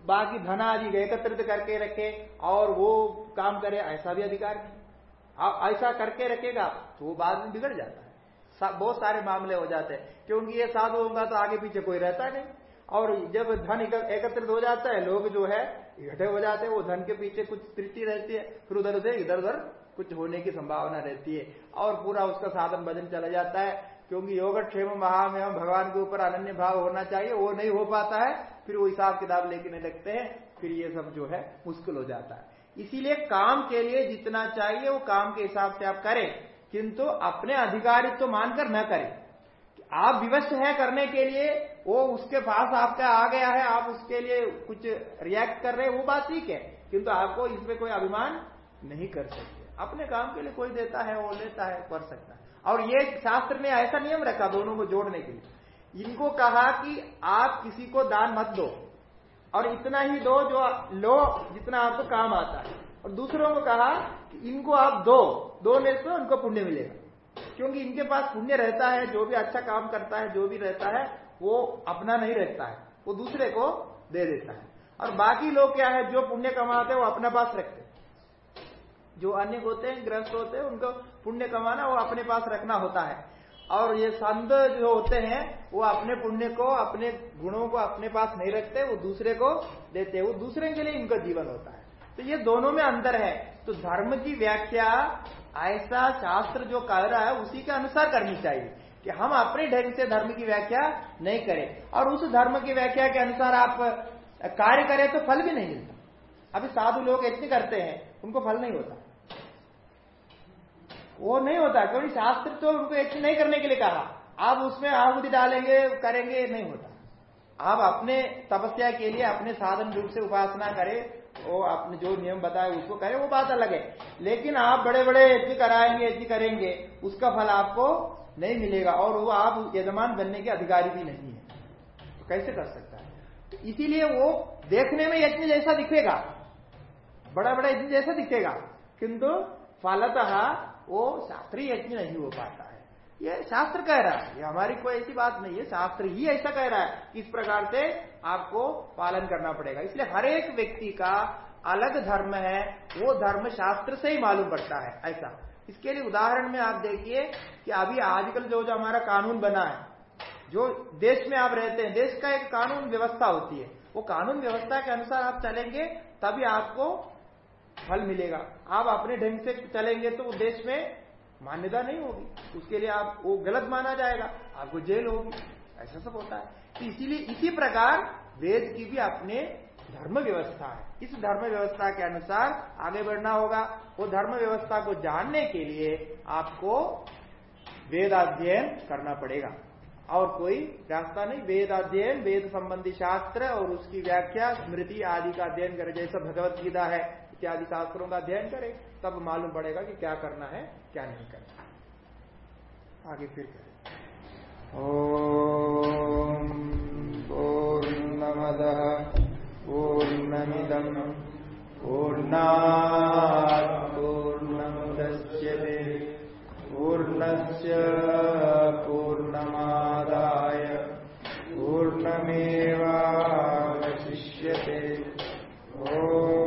बाकी धन आदि एकत्रित करके रखे और वो काम करे ऐसा भी अधिकार नहीं आप ऐसा करके रखेगा तो वो बाद में बिगड़ जाता है। सा, बहुत सारे मामले हो जाते हैं क्योंकि ये साधु होगा तो आगे पीछे कोई रहता नहीं। और जब धन एकत्रित हो जाता है लोग जो है इकट्ठे हो जाते हैं वो धन के पीछे कुछ तृप्ति रहती है फिर उधर से इधर उधर कुछ होने की संभावना रहती है। और पूरा उसका साधन भजन चला जाता है, क्योंकि योगक्षेम महामयम भगवान के ऊपर अनन्य भाव होना चाहिए, वो नहीं हो पाता है, फिर वो हिसाब किताब लेके नहीं लगते हैं, फिर ये सब जो है मुश्किल हो जाता है। इसीलिए काम के लिए जितना चाहिए, वो काम के हिसाब से आप करें, किंतु अपने अधिकारित्व तो मानकर न करें। आप विवश है करने के लिए, वो उसके पास आपका आ गया है, आप उसके लिए कुछ रिएक्ट कर रहे हैं, वो बात ठीक है, किंतु आपको इसमें कोई अभिमान नहीं कर सकते। अपने काम के लिए कोई देता है, वो लेता है, कर सकता है। और ये शास्त्र ने ऐसा नियम रखा दोनों को जोड़ने के लिए। इनको कहा कि आप किसी को दान मत दो। और इतना ही दो जो लो, जितना आपको काम आता है। और दूसरों को कहा कि इनको आप दो। दो ले तो उनको पुण्य मिलेगा। क्योंकि इनके पास पुण्य रहता है, जो भी अच्छा काम करता है, जो भी रहता है, वो अपना नहीं रहता है। वो दूसरे को दे देता है। और बाकी लोग क्या है, जो पुण्य कमाते हैं, वो अपने पास रखते जो अन्य होते हैं, ग्रस्त होते हैं, उनको पुण्य कमाना वो अपने पास रखना होता है। और ये संत जो होते हैं, वो अपने पुण्य को, अपने गुणों को अपने पास नहीं रखते, वो दूसरे को देते हैं। वो दूसरे के लिए इनका जीवन होता है। तो ये दोनों में अंतर है। तो धर्म की व्याख्या ऐसा शास्त्र जो कह रहा है, उसी के अनुसार करनी चाहिए कि हम अपने ढंग से धर्म की व्याख्या नहीं करें। और उस धर्म की व्याख्या के अनुसार आप कार्य करें तो फल भी नहीं मिलता। अभी साधु लोग ऐसे करते हैं, उनको फल नहीं होता। वो नहीं होता, क्योंकि शास्त्र तो उनको एक नहीं करने के लिए कहा। आप उसमें आहुति डालेंगे, करेंगे, नहीं होता। आप अपने तपस्या के लिए, अपने साधन रूप से उपासना करें, वो आपने जो नियम बताया उसको करें, वो बात अलग है। लेकिन आप बड़े बड़े यज्ञ कराएँगे, यज्ञ करेंगे, उसका फल आपको नहीं मिलेगा, और वो आप यजमान बनने के अधिकारी भी नहीं है। तो कैसे कर सकता है? तो इसीलिए वो देखने में यज्ञ जैसा दिखेगा बड़ा बड़ा यज्ञ जैसा दिखेगा। किंतु फलतः वो शास्त्रीय यज्ञ नहीं हो पाता है। ये शास्त्र कह रहा है। ये हमारी कोई ऐसी बात नहीं है। शास्त्र ही ऐसा कह रहा है इस प्रकार से आपको पालन करना पड़ेगा। इसलिए हर एक व्यक्ति का अलग धर्म है, वो धर्म शास्त्र से ही मालूम पड़ता है, ऐसा। इसके लिए उदाहरण में आप देखिए कि अभी आजकल जो जो हमारा कानून बना है, जो देश में आप रहते हैं, देश का एक कानून व्यवस्था होती है। वो कानून व्यवस्था के अनुसार आप चलेंगे, तभी आपको फल मिलेगा। आप अपने ढंग से चलेंगे तो देश में मान्यता नहीं होगी। उसके लिए आप, वो गलत माना जाएगा। आपको जेल होगी। ऐसा सब होता है। तो इसीलिए इसी प्रकार वेद की भी अपने धर्म व्यवस्था है। इस धर्म व्यवस्था के अनुसार आगे बढ़ना होगा। वो धर्म व्यवस्था को जानने के लिए आपको वेद अध्ययन करना पड़ेगा। और कोई रास्ता नहीं। वेद अध्ययन वेद संबंधी शास्त्र और उसकी व्याख्या, स्मृति आदि का अध्ययन करे। जैसा भगवत गीता है। इत्यादि शास्त्रों का अध्ययन करें, तब मालूम पड़ेगा कि क्या करना है, क्या नहीं करना आगे फिर करें। ओम पूर्णमद पूर्णमिदम पूर्णा पूर्णमुदश्य पूर्णस्य पूर्णमादाय पूर्णमेवावशिष्यते। ॐ